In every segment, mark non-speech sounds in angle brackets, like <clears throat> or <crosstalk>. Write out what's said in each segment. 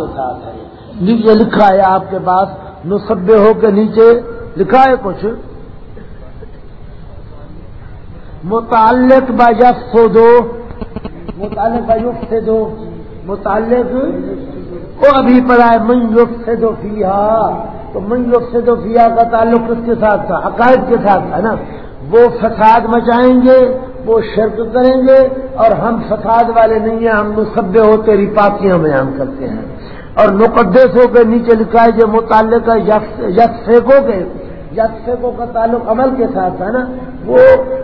کے ساتھ ہے۔ نیچے لکھا ہے آپ کے پاس، نصبے ہو کے نیچے لکھا ہے کچھ۔ متعلق یف سو دو۔ متعلق یق سے دو۔ متعلق وہ ابھی پڑا ہے، من یق سے دو فیا تو من یق سے دو فیا کا تعلق کس کے ساتھ تھا؟ عقائد کے ساتھ تھا نا۔ وہ فساد مچائیں گے، وہ شرک کریں گے اور ہم فساد والے نہیں ہیں، ہم مصبے ہو تیری پاکیاں بیان کرتے ہیں۔ اور مقدسوں کے نیچے لکھا ہے جو متعلق ہے یس فیکو کے یس فیکو کا تعلق عمل کے ساتھ ہے نا؟ وہ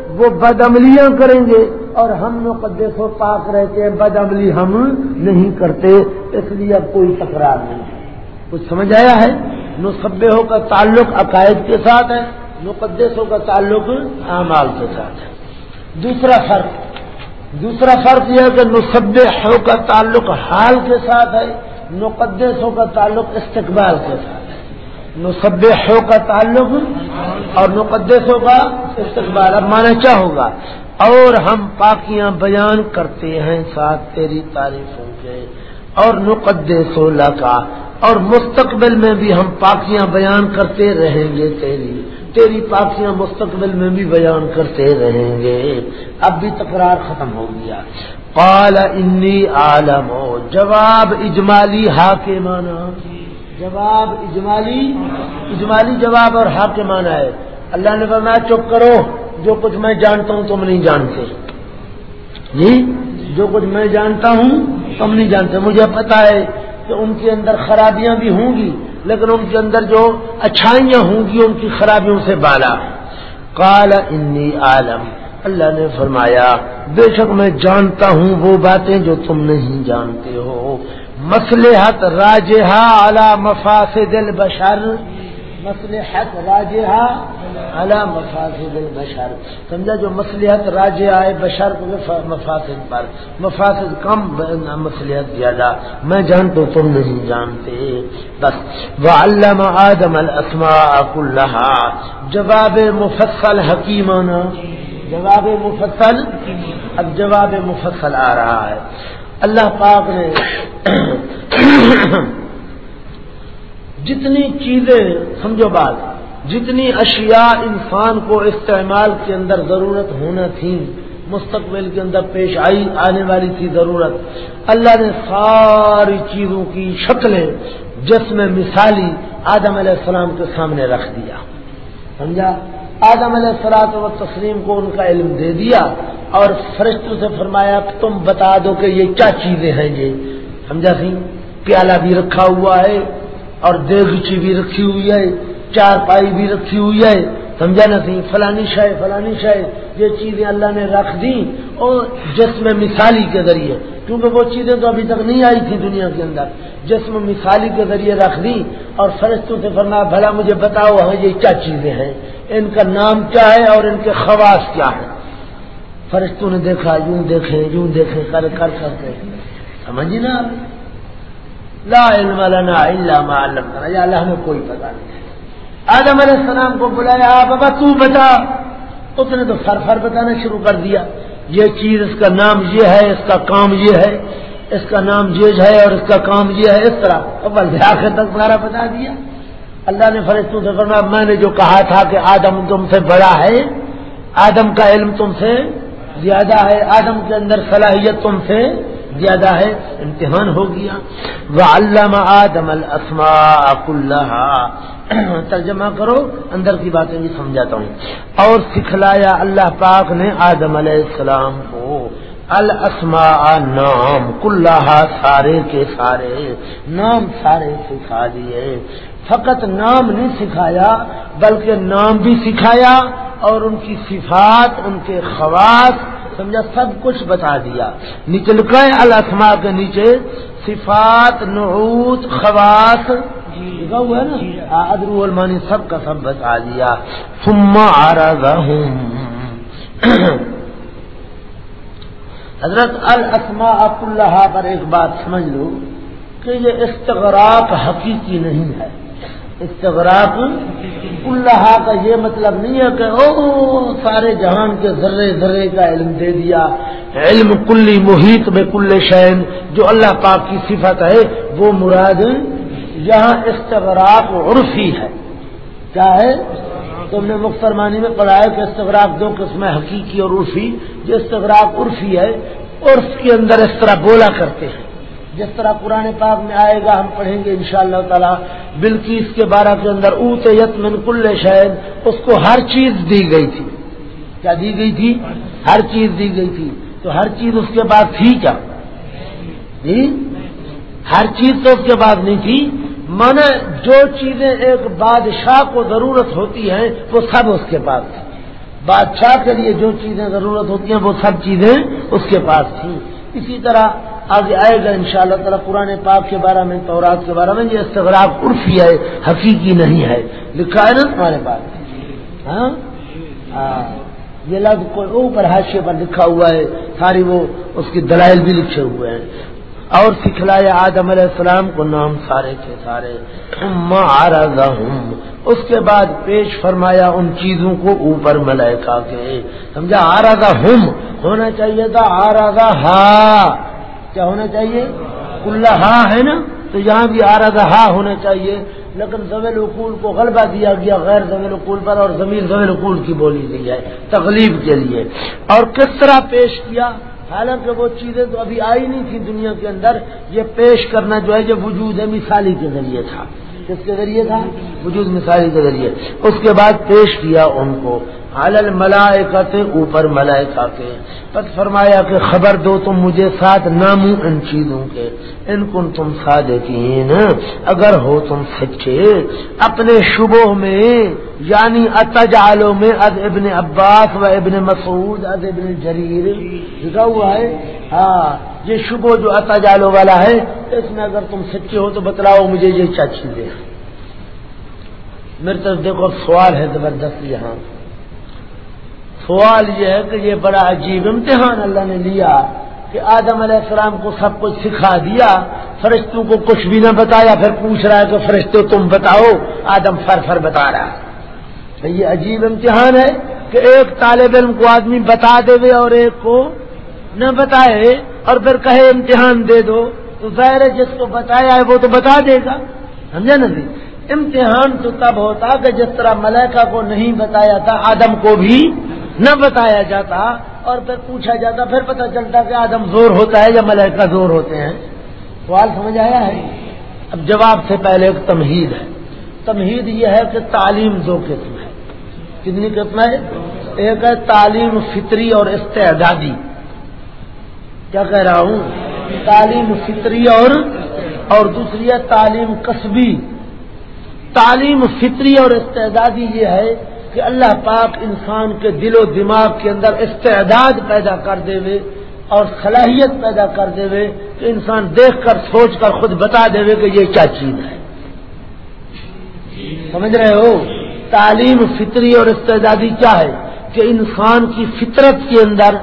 وہ بدعملیاں کریں گے اور ہم مقدس و پاک رہتے ہیں بدعملی ہم نہیں کرتے، اس لیے اب کوئی تکرار نہیں ہے۔ کچھ سمجھ آیا ہے؟ نصبے کا تعلق عقائد کے ساتھ ہے، مقدسوں کا تعلق اعمال کے ساتھ ہے۔ دوسرا فرق دوسرا فرق یہ ہے کہ نصب ہو کا تعلق حال کے ساتھ ہے۔ مقدسوں کا تعلق استقبال کے ساتھ ہے نصب ہو کا تعلق اور مقدسوں کا استقبال۔ اب مانا کیا ہوگا؟ اور ہم پاکیاں بیان کرتے ہیں ساتھ تیری تعریفوں کے۔ اور نقدس کا اور مستقبل میں بھی ہم پاکیاں بیان کرتے رہیں گے تیری۔ تیری پاکیاں مستقبل میں بھی بیان کرتے رہیں گے۔ اب بھی تکرار ختم ہو گیا۔ قال انی عالم. جواب اجمالی ہا کے مانا جواب اجمالی اجمالی جواب اور ہا کے مانا ہے. اللہ نے فرمایا، چپ کرو. جو کچھ میں جانتا ہوں، تم نہیں جانتے. جی؟ جو کچھ میں جانتا ہوں، تم نہیں جانتے. مجھے پتا ہے کہ ان کے اندر خرابیاں بھی ہوں گی، لیکن ان کے اندر جو اچھائیاں ہوں گی، ان کی خرابیوں سے بالا. کال انی عالم. اللہ نے فرمایا، بے شک میں جانتا ہوں وہ باتیں جو تم نہیں جانتے ہو۔ مسلحت راجہ اعلی مفاسد البشر۔ مسلحت راجہ اعلی مفاسد البشر۔ سمجھا جو مسلحت راجہ آئے بشر مفاسد پر۔ مفاسد کم مسلحت زیادہ۔ میں جانتا ہوں تم نہیں جانتے۔ بس۔ وہ علامہ آدم الاسماء كلها جواب مفصل حکیمانہ۔ جواب مفصل اب جواب مفصل آ رہا ہے۔ اللہ پاک نے جتنی چیزیں، سمجھو بات، جتنی اشیاء انسان کو استعمال کے اندر ضرورت ہونا تھی، مستقبل کے اندر پیش آئی، آنے والی تھی ضرورت، اللہ نے ساری چیزوں کی شکلیں جس میں مثالی آدم علیہ السلام کے سامنے رکھ دیا۔ سمجھا؟ آدم علیہ السلاط و تسلیم کو ان کا علم دے دیا اور فرشتوں سے فرمایا، تم بتا دو کہ یہ کیا چیزیں ہیں یہ؟ سمجھا سی؟ پیالہ بھی رکھا ہوا ہے اور دیگچی بھی رکھی ہوئی ہے چار پائی بھی رکھی ہوئی ہے سمجھا نہ سی فلانی شہ فلانی شہ یہ چیزیں اللہ نے رکھ دی اور جسم مثالی کے ذریعے، کیونکہ وہ چیزیں تو ابھی تک نہیں آئی تھی دنیا کے اندر، جسم مثالی کے ذریعے رکھ دی اور فرشتوں سے فرمایا، بھلا مجھے بتاؤ ہاں یہ کیا چیزیں ہیں؟ ان کا نام کیا ہے اور ان کے خواص کیا ہے فرشتوں نے دیکھا، یوں دیکھیں یوں دیکھیں کر کر کر کے۔ سمجھی جی نا؟ لا علم لنا الا ما علمتنا۔ یا اللہ ہمیں کوئی پتا نہیں۔ آدم علیہ السلام کو بلایا بابا تو بتا اس نے تو فر فر بتانا شروع کر دیا۔ یہ چیز اس کا نام یہ ہے، اس کا کام یہ ہے، اس کا نام یہ ہے اور اس کا کام یہ ہے۔ اس طرح اول آخر تک سارا بتا دیا۔ اللہ نے فرشتوں سے فرمایا، میں نے جو کہا تھا کہ آدم تم سے بڑا ہے، آدم کا علم تم سے زیادہ ہے، آدم کے اندر صلاحیت تم سے زیادہ ہے، امتحان ہو گیا۔ وہ علامہ آدم السما اللہ <coughs> ترجمہ کرو، اندر کی باتیں بھی سمجھاتا ہوں۔ اور سکھلایا اللہ پاک نے آدم علیہ السلام کو۔ السما نام کلّہ سارے کے سارے۔ نام سارے سکھا دیے۔ فقط نام نہیں سکھایا، بلکہ نام بھی سکھایا اور ان کی صفات، ان کے خواص سمجھا، سب کچھ بتا دیا۔ نچل گئے الاسما کے نیچے صفات، نعوت، خواص ہوا نا؟ ادرو المانی سب کا سب بتا دیا۔ سما آ <coughs> حضرت الاسما اللہ پر ایک بات سمجھ لو کہ یہ استغراق حقیقی نہیں ہے۔ استغراق، اللہ کا یہ مطلب نہیں ہے کہ او سارے جہان کے ذرے ذرے کا علم دے دیا۔ علم کلی محیط میں کل شین، جو اللہ پاک کی صفت ہے، وہ مراد یہاں استغراق عرفی ہے۔ کیا ہے؟ تم نے مخترمانی میں پڑھا ہے کہ استغراق دو قسمیں حقیقی اور عرفی۔ جو استغراق عرفی ہے، عرف کے اندر اس طرح بولا کرتے ہیں۔ جس طرح پرانے پاک میں آئے گا، ہم پڑھیں گے انشاءاللہ شاء اللہ تعالی۔ بلکیس کے بارہ کے اندر اوت یت من کل شہد اس کو ہر چیز دی گئی تھی۔ کیا دی گئی تھی؟ ہر چیز دی گئی تھی۔ تو ہر چیز اس کے بعد تھی کیا؟ جی ہر چیز تو اس کے بعد نہیں تھی۔ من جو چیزیں ایک بادشاہ کو ضرورت ہوتی ہیں، وہ سب اس کے پاس تھی۔ بادشاہ کے لیے جو چیزیں ضرورت ہوتی ہیں، وہ سب چیزیں اس کے پاس تھیں۔ اسی طرح آگے آئے گا ان شاء اللہ تعالیٰ قرآن پاک کے بارے میں تورات کے بارے میں یہ استغراب عرفی ہے حقیقی نہیں ہے۔ لکھا ہے نا تمہارے پاس؟ ہاں, ہاں۔ یہ لفظ کوئی اوپر حاشے پر لکھا ہوا ہے ساری وہ اس کی دلائل بھی لکھے ہوئے ہیں۔ اور سکھلائے آدم علیہ السلام کو نام سارے کے سارے۔ اس کے بعد پیش فرمایا ان چیزوں کو اوپر ملائکہ کے۔ سمجھا؟ آرازہ ہم ہونا چاہیے تھا آرازہ ہا کیا ہونا چاہیے؟ اللہ ہاں ہے نا؟ تو یہاں بھی آرازہ ہا ہونا چاہیے۔ لیکن زویل اقول کو غلبہ دیا گیا، غیر زویل اقول پر اور زمین زویل اقول کی بولی دی ہے، تغلیب کے لیے۔ اور کس طرح پیش کیا؟ حالانکہ وہ چیزیں تو ابھی آئی نہیں تھی دنیا کے اندر، یہ پیش کرنا جو ہے، یہ وجود ہے مثالی کے ذریعے تھا۔ کس کے ذریعے تھا؟ وجود مثالی کے ذریعے۔ اس کے بعد پیش کیا ان کو۔ حالل ملائکہ تھے اوپر ملائکہ کے۔ پت فرمایا کہ خبر دو تم مجھے ساتھ ناموں ان چیزوں کے۔ ان کن تم صادقین۔ اگر ہو تم سچے، اپنے شبوں میں یعنی اتجالوں میں، از ابن عباس و ابن مسعود، از ابن جریر۔ لکھا ہوا ہے؟ ہاں یہ شبو جو اتجالوں والا ہے، اس میں اگر تم سچے ہو تو بتلاؤ مجھے یہ کیا چیزیں میرے طرف دیکھو، سوال ہے زبردست یہاں۔ سوال یہ ہے کہ یہ بڑا عجیب امتحان اللہ نے لیا کہ آدم علیہ السلام کو سب کچھ سکھا دیا، فرشتوں کو کچھ بھی نہ بتایا، پھر پوچھ رہا ہے کہ فرشتے تم بتاؤ، آدم فر فر بتا رہا۔ یہ عجیب امتحان ہے کہ ایک طالب علم کو آدمی بتا دے اور ایک کو نہ بتائے اور پھر کہے امتحان دے دو۔ تو ظاہر ہے جس کو بتایا ہے وہ تو بتا دے گا۔ سمجھا نا جی؟ امتحان تو تب ہوتا کہ جس طرح ملیکا کو نہیں بتایا تھا، آدم کو بھی نہ بتایا جاتا اور پھر پوچھا جاتا، پھر پتہ چلتا کہ آدم زور ہوتا ہے یا ملائکہ زور ہوتے ہیں؟ سوال سمجھ آیا ہے؟ اب جواب سے پہلے ایک تمہید ہے۔ تمہید یہ ہے کہ تعلیم دو قسم ہے۔ کتنی قسم ہے؟ ایک ہے تعلیم فطری اور استعدادی۔ کیا کہہ رہا ہوں؟ تعلیم فطری اور اور دوسری ہے تعلیم قصبی۔ تعلیم فطری اور استعدادی یہ ہے کہ اللہ پاک انسان کے دل و دماغ کے اندر استعداد پیدا کر دے وے اور صلاحیت پیدا کر دے وے کہ انسان دیکھ کر، سوچ کر، خود بتا دے وے کہ یہ کیا چیز ہے۔ سمجھ رہے ہو؟ تعلیم فطری اور استعدادی کیا ہے؟ کہ انسان کی فطرت کے اندر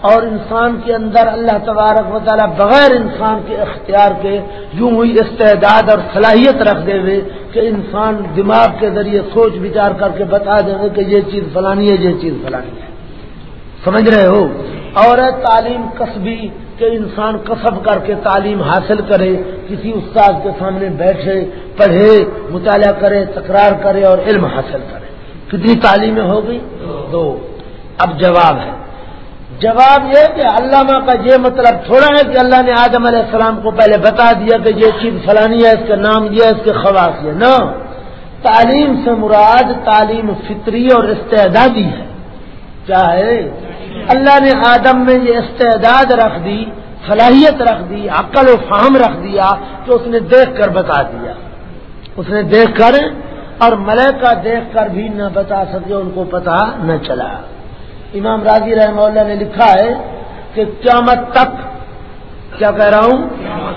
اور انسان کے اندر اللہ تبارک و تعالیٰ بغیر انسان کے اختیار کے یوں ہوئی استعداد اور صلاحیت رکھ دے ہوئے کہ انسان دماغ کے ذریعے سوچ بچار کر کے بتا دے کہ یہ چیز فلانی ہے، یہ چیز فلانی ہے۔ سمجھ رہے ہو؟ اور تعلیم قصبی کہ انسان کسب کر کے تعلیم حاصل کرے، کسی استاد کے سامنے بیٹھے، پڑھے، مطالعہ کرے، تکرار کرے اور علم حاصل کرے۔ کتنی تعلیمیں ہو گئی؟ دو۔ اب جواب ہے۔ جواب یہ کہ علامہ کا یہ مطلب تھوڑا ہے کہ اللہ نے آدم علیہ السلام کو پہلے بتا دیا کہ یہ چیز فلانی ہے، اس کا نام یہ اس کے خواص یہ۔ نہ تعلیم سے مراد تعلیم فطری اور استعدادی ہے۔ کیا ہے اللہ نے آدم میں یہ استعداد رکھ دی، صلاحیت رکھ دی، عقل و فہم رکھ دیا کہ اس نے دیکھ کر بتا دیا۔ اس نے دیکھ کر اور ملکہ دیکھ کر بھی نہ بتا سکے، ان کو پتا نہ چلا۔ امام راضی رحمہ اللہ نے لکھا ہے کہ قیامت تک، کیا کہہ رہا ہوں؟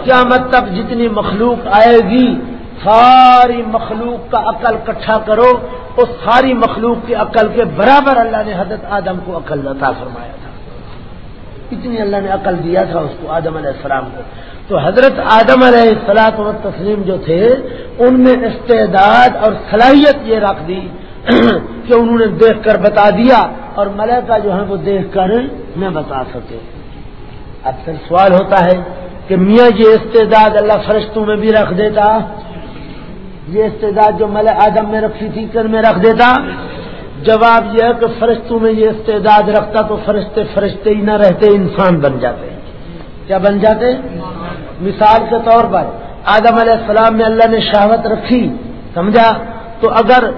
قیامت تک جتنی مخلوق آئے گی، ساری مخلوق کا عقل کٹھا کرو اس ساری مخلوق کی عقل کے برابر اللہ نے حضرت آدم کو عقل عطا فرمایا تھا۔ اتنی اللہ نے عقل دیا تھا اس کو آدم علیہ السلام کو۔ تو حضرت آدم علیہ السلاط و تسلیم جو تھے، ان میں استعداد اور صلاحیت یہ رکھ دی <clears throat> کہ انہوں نے دیکھ کر بتا دیا اور ملکہ جو ہے وہ دیکھ کر نہ بتا سکے۔ اب پھر سوال ہوتا ہے کہ میاں یہ استعداد اللہ فرشتوں میں بھی رکھ دیتا؟ یہ استعداد جو مل آدم میں رکھی تھی کر میں رکھ دیتا؟ جواب یہ ہے کہ فرشتوں میں یہ استعداد رکھتا تو فرشتے فرشتے ہی نہ رہتے، انسان بن جاتے۔ کیا بن جاتے؟ مثال کے طور پر آدم علیہ السلام میں اللہ نے شہوت رکھی، سمجھا؟ تو اگر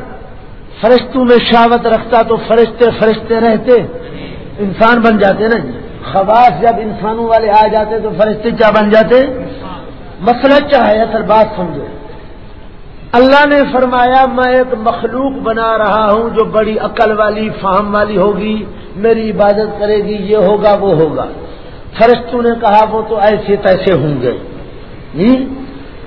فرشتوں میں شہوت رکھتا تو فرشتے فرشتے رہتے، انسان بن جاتے نا جی۔ خواص جب انسانوں والے آ جاتے تو فرشتے کیا بن جاتے؟ مسئلہ چاہے اصل بات سمجھو۔ اللہ نے فرمایا، میں ایک مخلوق بنا رہا ہوں جو بڑی عقل والی، فہم والی ہوگی، میری عبادت کرے گی، یہ ہوگا، وہ ہوگا۔ فرشتوں نے کہا، وہ تو ایسے تیسے ہوں گے۔ جی؟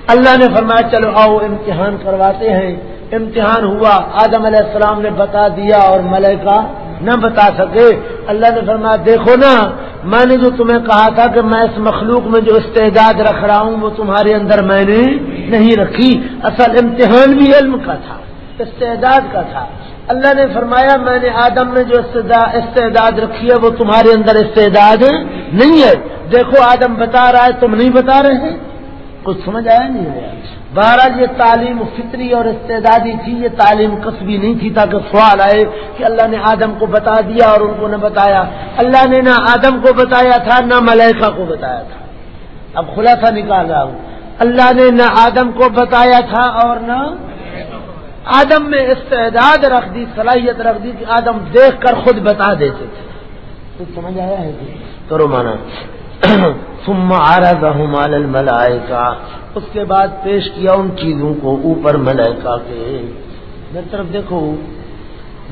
اللہ نے فرمایا، چلو آؤ، امتحان کرواتے ہیں۔ امتحان ہوا، آدم علیہ السلام نے بتا دیا اور ملکہ نہ بتا سکے۔ اللہ نے فرمایا، دیکھو نا، میں نے جو تمہیں کہا تھا کہ میں اس مخلوق میں جو استعداد رکھ رہا ہوں، وہ تمہارے اندر میں نے نہیں رکھی۔ اصل امتحان بھی علم کا تھا، استعداد کا تھا۔ اللہ نے فرمایا، میں نے آدم میں جو استعداد رکھی ہے، وہ تمہارے اندر استعداد نہیں ہے۔ دیکھو، آدم بتا رہا ہے، تم نہیں بتا رہے ہیں۔ کچھ سمجھ آیا نہیں آیا۔ بہرحال یہ تعلیم فطری اور استعدادی تھی، یہ تعلیم قصبی نہیں تھی تاکہ سوال آئے کہ اللہ نے آدم کو بتا دیا اور ان کو نہ بتایا۔ اللہ نے نہ آدم کو بتایا تھا، نہ ملیکا کو بتایا تھا۔ اب خلاصہ نکال رہا ہوں۔ اللہ نے نہ آدم کو بتایا تھا اور نہ آدم میں استعداد رکھ دی، صلاحیت رکھ دی کہ آدم دیکھ کر خود بتا دیتے تھے۔ کچھ سمجھ آیا ہے کرو مانا ثم عرضهم على الملائکہ۔ اس کے بعد پیش کیا ان چیزوں کو اوپر ملائکہ کے۔ میری طرف دیکھو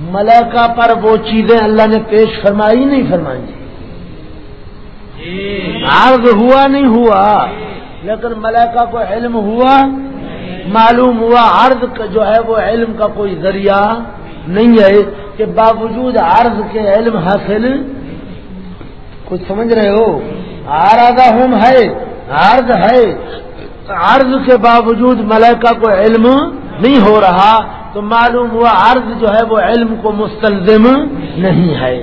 ملائکہ پر وہ چیزیں اللہ نے پیش فرمائی نہیں فرمائی۔ عرض ہوا نہیں ہوا لیکن ملائکہ کو علم ہوا معلوم ہوا۔ عرض جو ہے وہ علم کا کوئی ذریعہ نہیں ہے کہ باوجود عرض کے علم حاصل۔ کچھ سمجھ رہے ہو؟ آرادہ ہم ہے عرض ہے۔ عرض کے باوجود ملکہ کو علم نہیں ہو رہا، تو معلوم ہوا عرض جو ہے وہ علم کو مستلزم نہیں ہے۔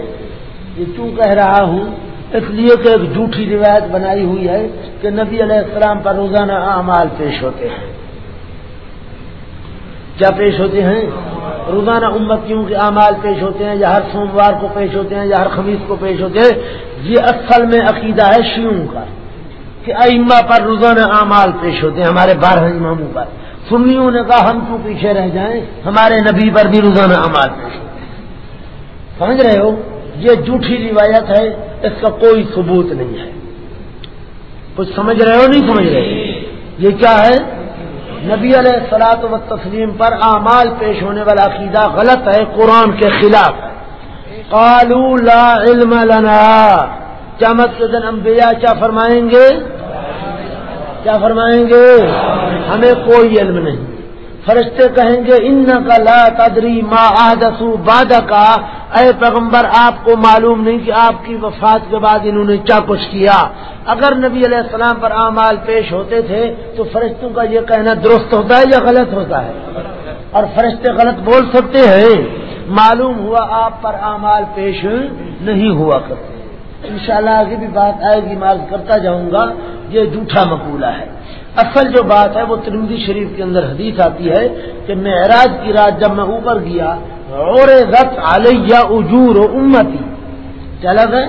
یہ کیوں کہہ رہا ہوں؟ اس لیے کہ ایک جھوٹی روایت بنائی ہوئی ہے کہ نبی علیہ السلام پر روزانہ اعمال پیش ہوتے ہیں۔ کیا پیش ہوتے ہیں؟ روزانہ امتیوں کے اعمال پیش ہوتے ہیں یا ہر سوموار کو پیش ہوتے ہیں یا ہر خمیز کو پیش ہوتے ہیں؟ یہ اصل میں عقیدہ ہے شیوں کا کہ ائمہ پر روزانہ اعمال پیش ہوتے ہیں، ہمارے بارہ اماموں پر۔ سنیوں نے کہا، ہم کیوں پیچھے رہ جائیں؟ ہمارے نبی پر بھی روزانہ اعمال پیش ہوتے ہیں۔ سمجھ رہے ہو؟ یہ جھوٹھی روایت ہے، اس کا کوئی ثبوت نہیں ہے۔ کچھ سمجھ رہے ہو، نہیں سمجھ رہے یہ کیا ہے؟ نبی علیہ سلاط و تسلیم پر اعمال پیش ہونے والا عقیدہ غلط ہے، قرآن کے خلاف قالو لا علم لنا۔ قیامت کے دن انبیاء کیا فرمائیں گے؟ کیا فرمائیں گے؟ ہمیں کوئی علم نہیں۔ فرشتے کہیں گے ان کا لا تدری ما آدسو باد کا اے پیغمبر، آپ کو معلوم نہیں کہ آپ کی وفات کے بعد انہوں نے کیا کچھ کیا۔ اگر نبی علیہ السلام پر اعمال پیش ہوتے تھے، تو فرشتوں کا یہ کہنا درست ہوتا ہے یا غلط ہوتا ہے؟ اور فرشتے غلط بول سکتے ہیں۔ معلوم ہوا آپ پر اعمال پیش نہیں ہوا کرتے۔ انشاءاللہ آگے بھی بات آئے گی مارک کرتا جاؤں گا، یہ جھوٹا مقولہ ہے۔ اصل جو بات ہے، وہ ترمدی شریف کے اندر حدیث آتی ہے کہ معراج کی رات جب میں اوپر گیا اور رت علیہ اجور و امتی۔ کیا ہے؟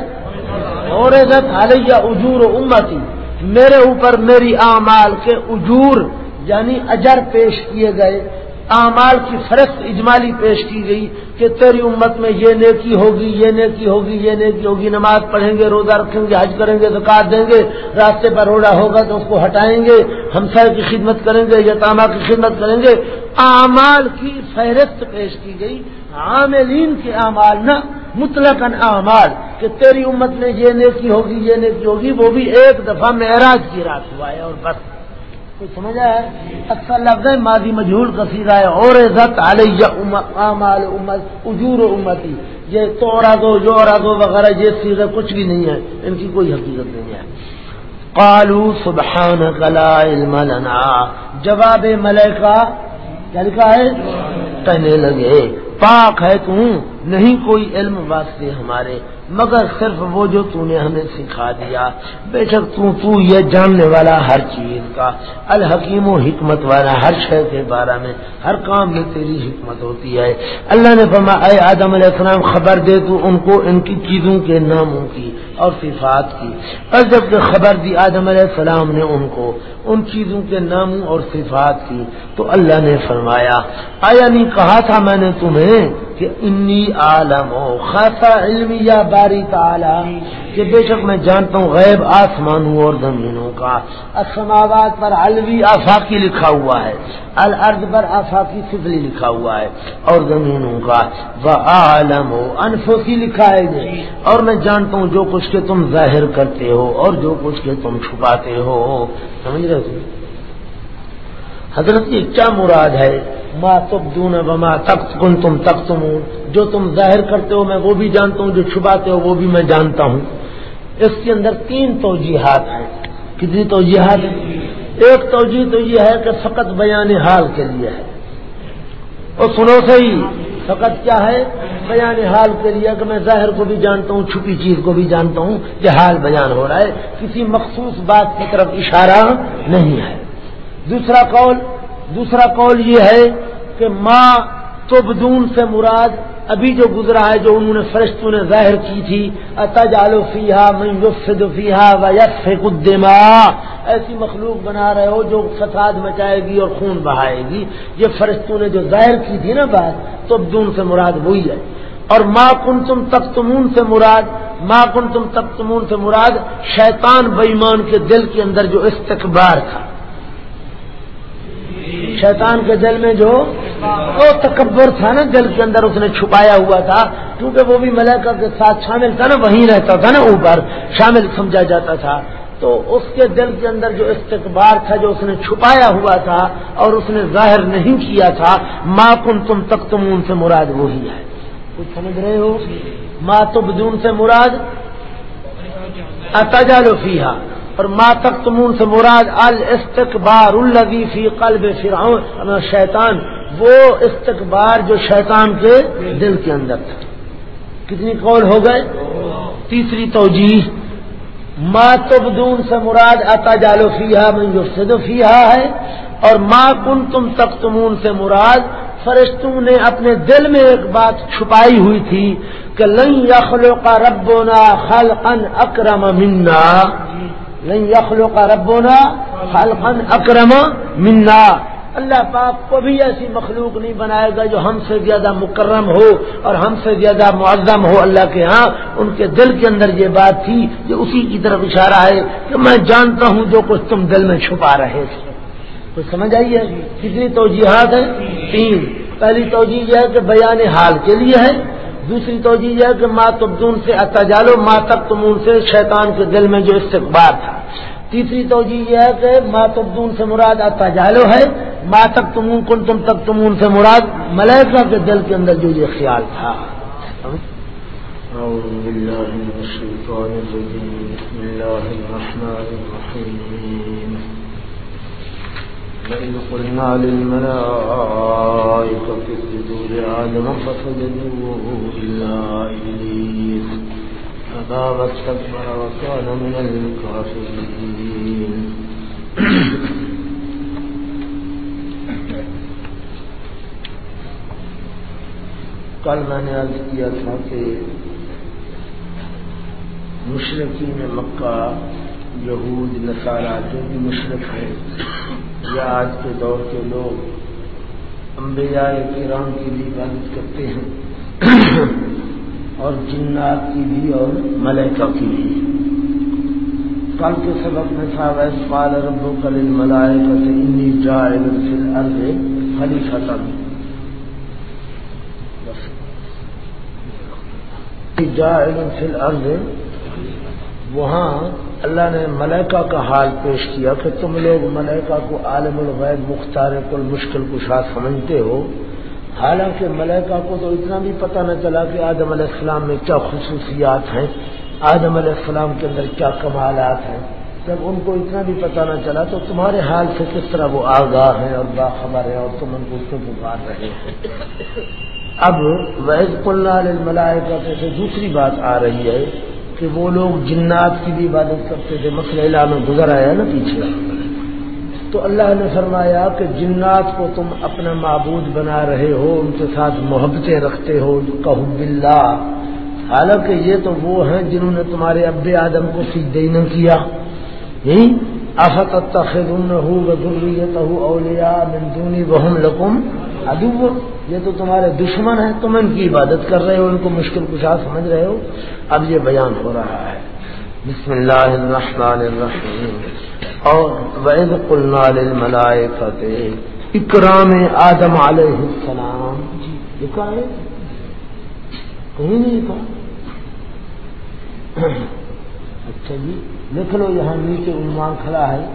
اور رت علیہ اجور و امتی۔ میرے اوپر میری اعمال کے اجور یعنی اجر پیش کیے گئے۔ اعمال کی فرق اجمالی پیش کی گئی کہ تیری امت میں یہ نیکی ہوگی، یہ نیکی ہوگی، یہ نیکی ہوگی، نماز پڑھیں گے، روزہ رکھیں گے، حج کریں گے زکات دیں گے، راستے پر روڈا ہوگا تو اس کو ہٹائیں گے، ہمسائے کی خدمت کریں گے یا کی خدمت کریں گے۔ اعمال کی فہرست پیش کی گئی۔ عاملین کے اعمال نہ مطلق اعمال کہ تیری امت میں یہ نیکی ہوگی، یہ نیکی ہوگی، وہ بھی ایک دفعہ معراج کی رات ہوا ہے اور بس۔ سمجھا ہے؟ اکثر لفظ ہے، ماضی مجہور کثیرہ ہے اور عزت علیہ امال امت، اجور و امتی۔ یہ توڑا دو، جوڑا دو وغیرہ، یہ چیزیں کچھ بھی نہیں ہے۔ ان کی کوئی حقیقت نہیں ہے۔ قالو سبحان لا علم لنا۔ جواب ملکہ کیا لکھا ہے؟ کہنے لگے، پاک ہے تم نہیں، کوئی علم واسطے ہمارے مگر صرف وہ جو تو نے ہمیں سکھا دیا۔ بے شک تو تو یہ جاننے والا ہر چیز کا، الحکیم و حکمت والا ہر شہر کے بارے میں، ہر کام میں تیری حکمت ہوتی ہے۔ اللہ نے فرمایا، اے آدم علیہ السلام، خبر دے تو ان کو ان کی چیزوں کے ناموں کی اور صفات کی۔ اور جبکہ خبر دی آدم علیہ السلام نے ان کو ان چیزوں کے ناموں اور صفات کی۔ تو اللہ نے فرمایا، آیا نہیں کہا تھا میں نے تمہیں کہ انی عالم ہو خاصا علم یا باری تعالم کہ بے شک میں جانتا ہوں غیب آسمانوں اور زمینوں کا۔ اسماوات پر الوی آفاقی لکھا ہوا ہے، الارض پر آفاقی سفلی لکھا ہوا ہے، اور زمینوں کا۔ وہ عالم ہو انفوسی لکھا ہے اور میں جانتا ہوں جو کچھ کے تم ظاہر کرتے ہو اور جو کچھ کے تم چھپاتے ہو۔ سمجھ رہے حضرت کی کیا مراد ہے؟ ماں تب دون بما تخت کن تم تخت جو تم ظاہر کرتے ہو میں وہ بھی جانتا ہوں، جو چھپاتے ہو وہ بھی میں جانتا ہوں۔ اس کے اندر تین توجیحات ہیں۔ کتنی توجیحات؟ ہیں ایک توجہ تو یہ ہے کہ فقط بیان حال کے لیے ہے۔ اور سنو صحیح۔ فقط کیا ہے؟ بیان حال کے لیے کہ میں ظاہر کو بھی جانتا ہوں، چھپی چیز کو بھی جانتا ہوں کہ حال بیان ہو رہا ہے۔ کسی مخصوص بات کی طرف اشارہ نہیں ہے۔ دوسرا قول دوسرا قول یہ ہے کہ ماں تو بدون سے مراد ابھی جو گزرا ہے، جو انہوں نے فرشتوں نے ظاہر کی تھی اتجالو فیحا فیحا و یس قدما ایسی مخلوق بنا رہے ہو جو فساد مچائے گی اور خون بہائے گی۔ یہ فرشتوں نے جو ظاہر کی تھی نا بات تو بدون سے مراد وہی ہے۔ اور ماں کن تم تختمون سے مراد ماں کن تم تختمون سے مراد شیطان بےمان کے دل کے اندر جو استقبار تھا۔ شیطان کے دل میں جو وہ تکبر تھا نا دل کے اندر اس نے چھپایا ہوا تھا، کیونکہ وہ بھی ملیکا کے ساتھ شامل تھا نا، وہیں رہتا تھا نا اوپر، شامل سمجھا جاتا تھا۔ تو اس کے دل کے اندر جو استقبار تھا، جو اس نے چھپایا ہوا تھا اور اس نے ظاہر نہیں کیا تھا ماں کن تم تک تم ان سے مراد وہی ہے۔ کچھ سمجھ رہے ہو؟ ماں تو سے مراد اتجالو فیحا اور ما تک تمون سے مراد الاستقبار الگی فی قلب فرعون یعنی شیطان، وہ استقبار جو شیطان کے دل کے اندر تھا۔ کتنی قول ہو گئے؟ تیسری توجہ ما تبدون سے مراد اتا جالو فیحا میں فیحا ہے، اور ما کن تم تک تمون سے مراد فرشتوں نے اپنے دل میں ایک بات چھپائی ہوئی تھی کہ لن یخلو کا ربونا خلقا اکرم منا۔ نہیں یخلو کا ربونا خالقن اکرم منا۔ اللہ پاک کو بھی ایسی مخلوق نہیں بنائے گا جو ہم سے زیادہ مکرم ہو اور ہم سے زیادہ معظم ہو اللہ کے ہاں۔ ان کے دل کے اندر یہ بات تھی جو اسی کی طرف اشارہ ہے کہ میں جانتا ہوں جو کچھ تم دل میں چھپا رہے تھے۔ کچھ سمجھ آئیے کتنی توجیحات ہیں؟ تین۔ پہلی توجہ یہ ہے کہ بیان حال کے لیے ہے۔ دوسری توجہ یہ ہے کہ ماں تبدون سے اتجالو ماں تک تمون سے شیطان کے دل میں جو استقبار تھا۔ تیسری توجہ یہ ہے کہ ماں تبدون سے مراد اتجالو ہے ماں تک تمون کن تم تک تمون سے مراد ملیکا کے دل کے اندر جو یہ خیال تھا۔ أعوذ بالله من الشيطان الرجيم بسم الله الرحمن الرحيم وإذ قلنا للملائكة اسجدوا لآدم فسجدوا إلا إبليس. أبى واستكبر وكان من الكافرين. کل میں نے عرض کیا تھا کہ مشرقین مکہ یہود، نصارہ، جو بھی مشرق ہے یا آج کے دور کے لوگ انبیاء کرام کی بھی عبادت کرتے ہیں، اور جنات کی بھی اور ملیکا کی بھی۔ کل کے سبق میں تھا ویس پال ربو کل ملائے کا انی جائل فی الارض خلیفہ جائل فی الارض وہاں اللہ نے ملیکا کا حال پیش کیا کہ تم لوگ ملیکا کو عالم الغیب مختار کو مشکل کشا سمجھتے ہو؟ حالانکہ ملیکا کو تو اتنا بھی پتہ نہ چلا کہ آدم علیہ السلام میں کیا خصوصیات ہیں، آدم علیہ السلام کے اندر کیا کمالات ہیں۔ جب ان کو اتنا بھی پتہ نہ چلا تو تمہارے حال سے کس طرح وہ آگاہ ہیں اور باخبر ہیں اور تم ان کو اس کو پکار رہے ہیں۔ اب وحض قلال ملائے سے دوسری بات آ رہی ہے کہ وہ لوگ جنات کی بھی عبادت کرتے تھے مسئلہ میں گزر آیا نا پیچھے۔ تو اللہ نے فرمایا کہ جنات کو تم اپنا معبود بنا رہے ہو، ان کے ساتھ محبتیں رکھتے ہو کہ اللہ حالانکہ یہ تو وہ ہیں جنہوں نے تمہارے اب آدم کو سیدھے نہ کیا۔ افت اولیا مندونی بہم لکم ادو یہ تو تمہارے دشمن ہیں، تم ان کی عبادت کر رہے ہو، ان کو مشکل کشا سمجھ رہے ہو۔ اب یہ بیان ہو رہا ہے۔ بسم اللہ الرحمن الرحیم۔ اور وید قلنا للملائکت اکرام آدم علیہ السلام۔ جی لکھا ہے؟ کہیں نہیں لکھا اچھا جی لکھ لو یہاں نیچے عنوان کھڑا ہے۔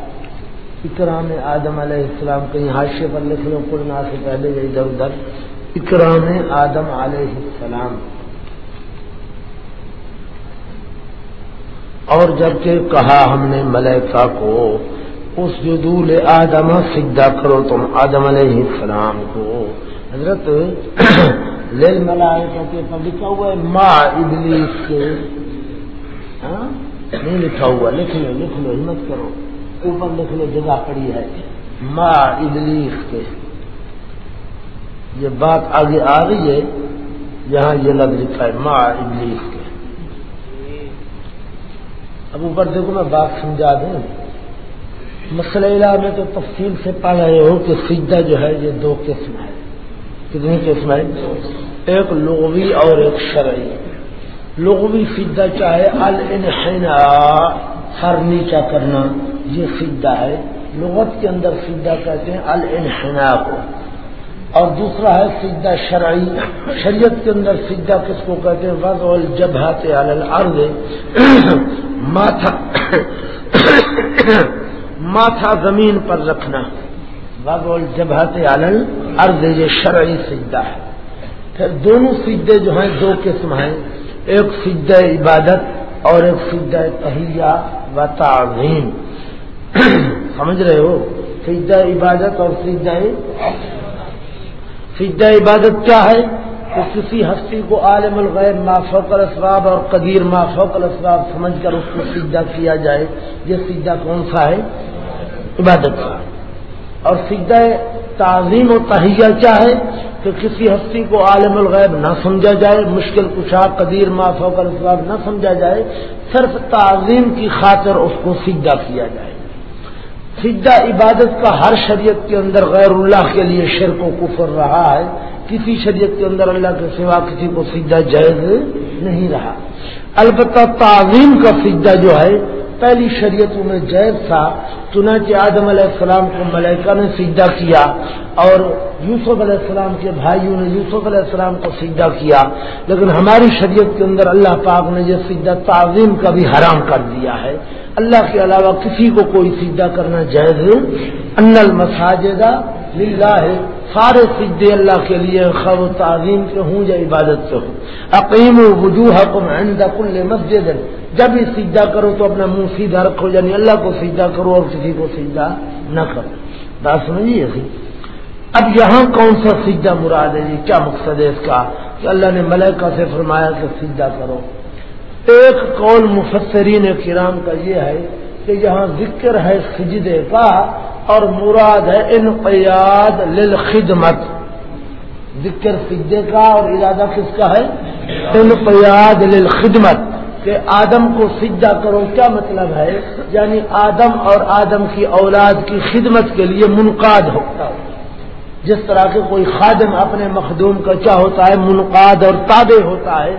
اکرام آدم علیہ السلام کہیں حاشے پر لکھ لو قلنا سے پہلے یا ادھر ادھر اکرام آدم علیہ السلام۔ اور جبکہ کہا ہم نے ملیکا کو، اس جدول آدم سجدہ کرو تم آدم علیہ السلام کو۔ حضرت <clears throat> لل ملائے کے پر لکھا ہوا ہے ماں ابلیس کے۔ ہاں؟ نہیں لکھا ہوا، لکھ لو لکھ لو، ہمت کرو۔ اوپر لکھ لو جگہ پڑی ہے ماں ابلیس کے۔ یہ بات آگے آ رہی ہے، یہاں یہ لفظ لکھا ہے ماں ابلیس کے۔ اب اوپر دیکھو میں بات سمجھا دوں مسئلہ میں تو تفصیل سے پا رہے ہو کہ سجدہ جو ہے، یہ دو قسم ہے۔ کتنی قسم ہے؟ ایک لغوی اور ایک شرعی۔ لغوی سیدھا چاہے الحنا سر نیچا کرنا۔ یہ سیدھا ہے، لغت کے اندر سیدھا کہتے ہیں الحنا کو۔ اور دوسرا ہے سیدھا شرعی۔ شریعت کے اندر سیدھا کس کو کہتے ہیں؟ وز الجبہت الارض۔ ماتھا ماتھا زمین پر رکھنا۔ وز الجبہت الارض، یہ شرعی سیدھا ہے۔ پھر دونوں سجدے جو ہیں، دو قسم ہیں۔ ایک سجدہ عبادت اور ایک سجدہ تہیا و تعظیم۔ <coughs> سمجھ رہے ہو؟ سجدہ عبادت اور سجدہ سجدہ عبادت کیا ہے؟ کہ کسی ہستی کو عالم الغیر مافوق الاسباب اور قدیر مافوق الاسباب سمجھ کر اس کو سجدہ کیا جائے، یہ سجدہ کون سا ہے؟ عبادت کا۔ اور سجدہ تعظیم و تہیا کیا ہے؟ کہ کسی ہستی کو عالم الغیب نہ سمجھا جائے، مشکل کشا، قدیر معاف کر نہ سمجھا جائے، صرف تعظیم کی خاطر اس کو سجدہ کیا جائے۔ سجدہ عبادت کا ہر شریعت کے اندر غیر اللہ کے لیے شرک و کفر رہا ہے، کسی شریعت کے اندر اللہ کے سوا کسی کو سجدہ جائز نہیں رہا۔ البتہ تعظیم کا سجدہ جو ہے پہلی شریعتوں میں جائز تھا، چنانچہ آدم علیہ السلام کو ملیکہ نے سجدہ کیا اور یوسف علیہ السلام کے بھائیوں نے یوسف علیہ السلام کو سجدہ کیا۔ لیکن ہماری شریعت کے اندر اللہ پاک نے یہ سجدہ تعظیم کا بھی حرام کر دیا ہے۔ اللہ کے علاوہ کسی کو کوئی سجدہ کرنا جائز ان المساجدہ للہ ہے سارے سجدے اللہ کے لیے خب تعظیم کے ہوں یا عبادت سے ہوں۔ عقیم وجوہ عند کل مسجد۔ جب بھی سیدھا کرو تو اپنا منہ سیدھا رکھو یعنی اللہ کو سیدھا کرو اور کسی کو سیدھا نہ کرو۔ بات سمجھیے سی اب یہاں کون سا سیدھا مراد ہے؟ جی کیا مقصد ہے اس کا؟ کہ اللہ نے ملکہ سے فرمایا کہ سیدھا کرو۔ ایک قول مفسرین کرام کا یہ ہے کہ یہاں ذکر ہے سجدے کا اور مراد ہے انقیاد للخدمت۔ ذکر سجدے کا اور ارادہ کس کا ہے؟ انقیاد للخدمت۔ کہ آدم کو سجدہ کرو کیا مطلب ہے؟ یعنی آدم اور آدم کی اولاد کی خدمت کے لیے منقاد ہوتا ہے جس طرح کے کوئی خادم اپنے مخدوم کا کیا ہوتا ہے؟ منقاد اور تابع ہوتا ہے۔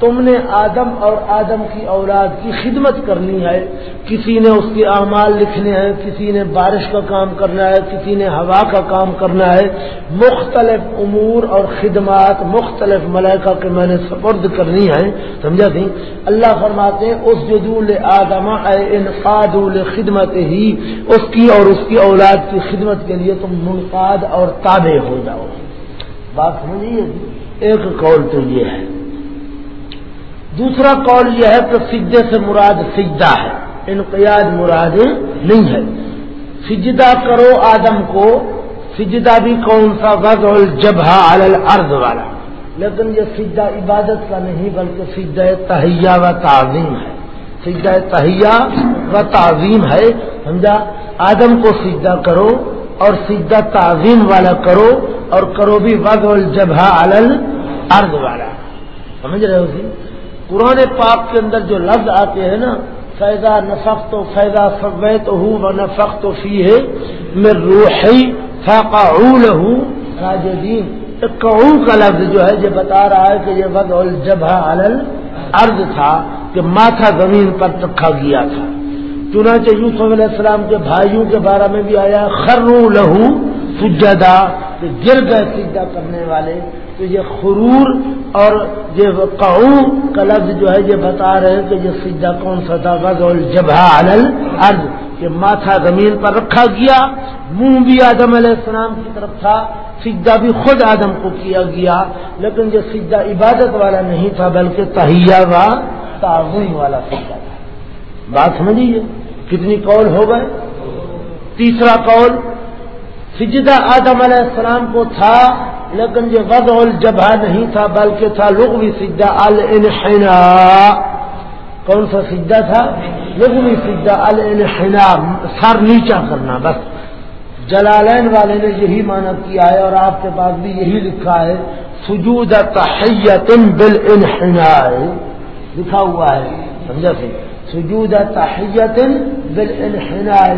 تم نے آدم اور آدم کی اولاد کی خدمت کرنی ہے، کسی نے اس کے اعمال لکھنے ہیں، کسی نے بارش کا کام کرنا ہے، کسی نے ہوا کا کام کرنا ہے۔ مختلف امور اور خدمات، مختلف ملائکہ کے میں نے سپرد کرنی ہے سمجھا تھی اللہ فرماتے ہیں، اس جدول آدم انقاد خدمت ہی، اس کی اور اس کی اولاد کی خدمت کے لیے تم منقاد اور تابع ہو جاؤ۔ بات سمجھیے؟ ایک قول تو یہ ہے۔ دوسرا قول یہ ہے کہ سجدے سے مراد سجدہ ہے، انقیاد مراد نہیں ہے۔ سجدہ کرو آدم کو، سجدہ بھی کون سا؟ وز الجبہ الارض والا۔ لیکن یہ سجدہ عبادت کا نہیں، بلکہ سجدہ تہیا و تعظیم ہے۔ سجدہ تہیا و تعظیم ہے، سمجھا؟ آدم کو سجدہ کرو اور سجدہ تعظیم والا کرو اور کرو بھی وز الجبہ الل ارد والا۔ سمجھ رہے ہو جی؟ قرآن پاک کے اندر جو لفظ آتے ہیں نا فیضا نفق تو فیضا فویت ہوں و نفق تو فی ہے میں روحی فاقا ہوں راجدین کا لفظ جو ہے یہ بتا رہا ہے کہ یہ وز الجبہ الل ارد تھا کہ ماتھا زمین پر رکھا گیا تھا۔ چنانچہ یوسف علیہ السلام کے بھائیوں کے بارے میں بھی آیا خرو لہو سجدا۔ کہ گر گئے سجدہ کرنے والے، تو یہ خرور اور یہ قعو کا لفظ جو ہے، یہ بتا رہے ہیں کہ یہ سجدہ کون سا تھا غز الجبہ علل ارض کہ ماتھا زمین پر رکھا گیا، منہ بھی آدم علیہ السلام کی طرف تھا، سجدہ بھی خود آدم کو کیا گیا، لیکن یہ سجدہ عبادت والا نہیں تھا، بلکہ تہیا و تعظیم والا سجدہ تھا۔ بات سمجھیے، کتنی قول ہو گئے؟ تیسرا قول سجدہ آدم علیہ السلام کو تھا، لیکن یہ وضع الجبہ نہیں تھا، بلکہ تھا لغوی سجدہ الانحنا کون سا سجدہ تھا؟ لغوی سجدہ الانحنا سر نیچا کرنا بس۔ جلالین والے نے یہی مانا کیا ہے اور آپ کے پاس بھی یہی لکھا ہے، سجود تحیت بالانحنا لکھا ہوا ہے، سمجھا سی سجود تحیت بالانحناء.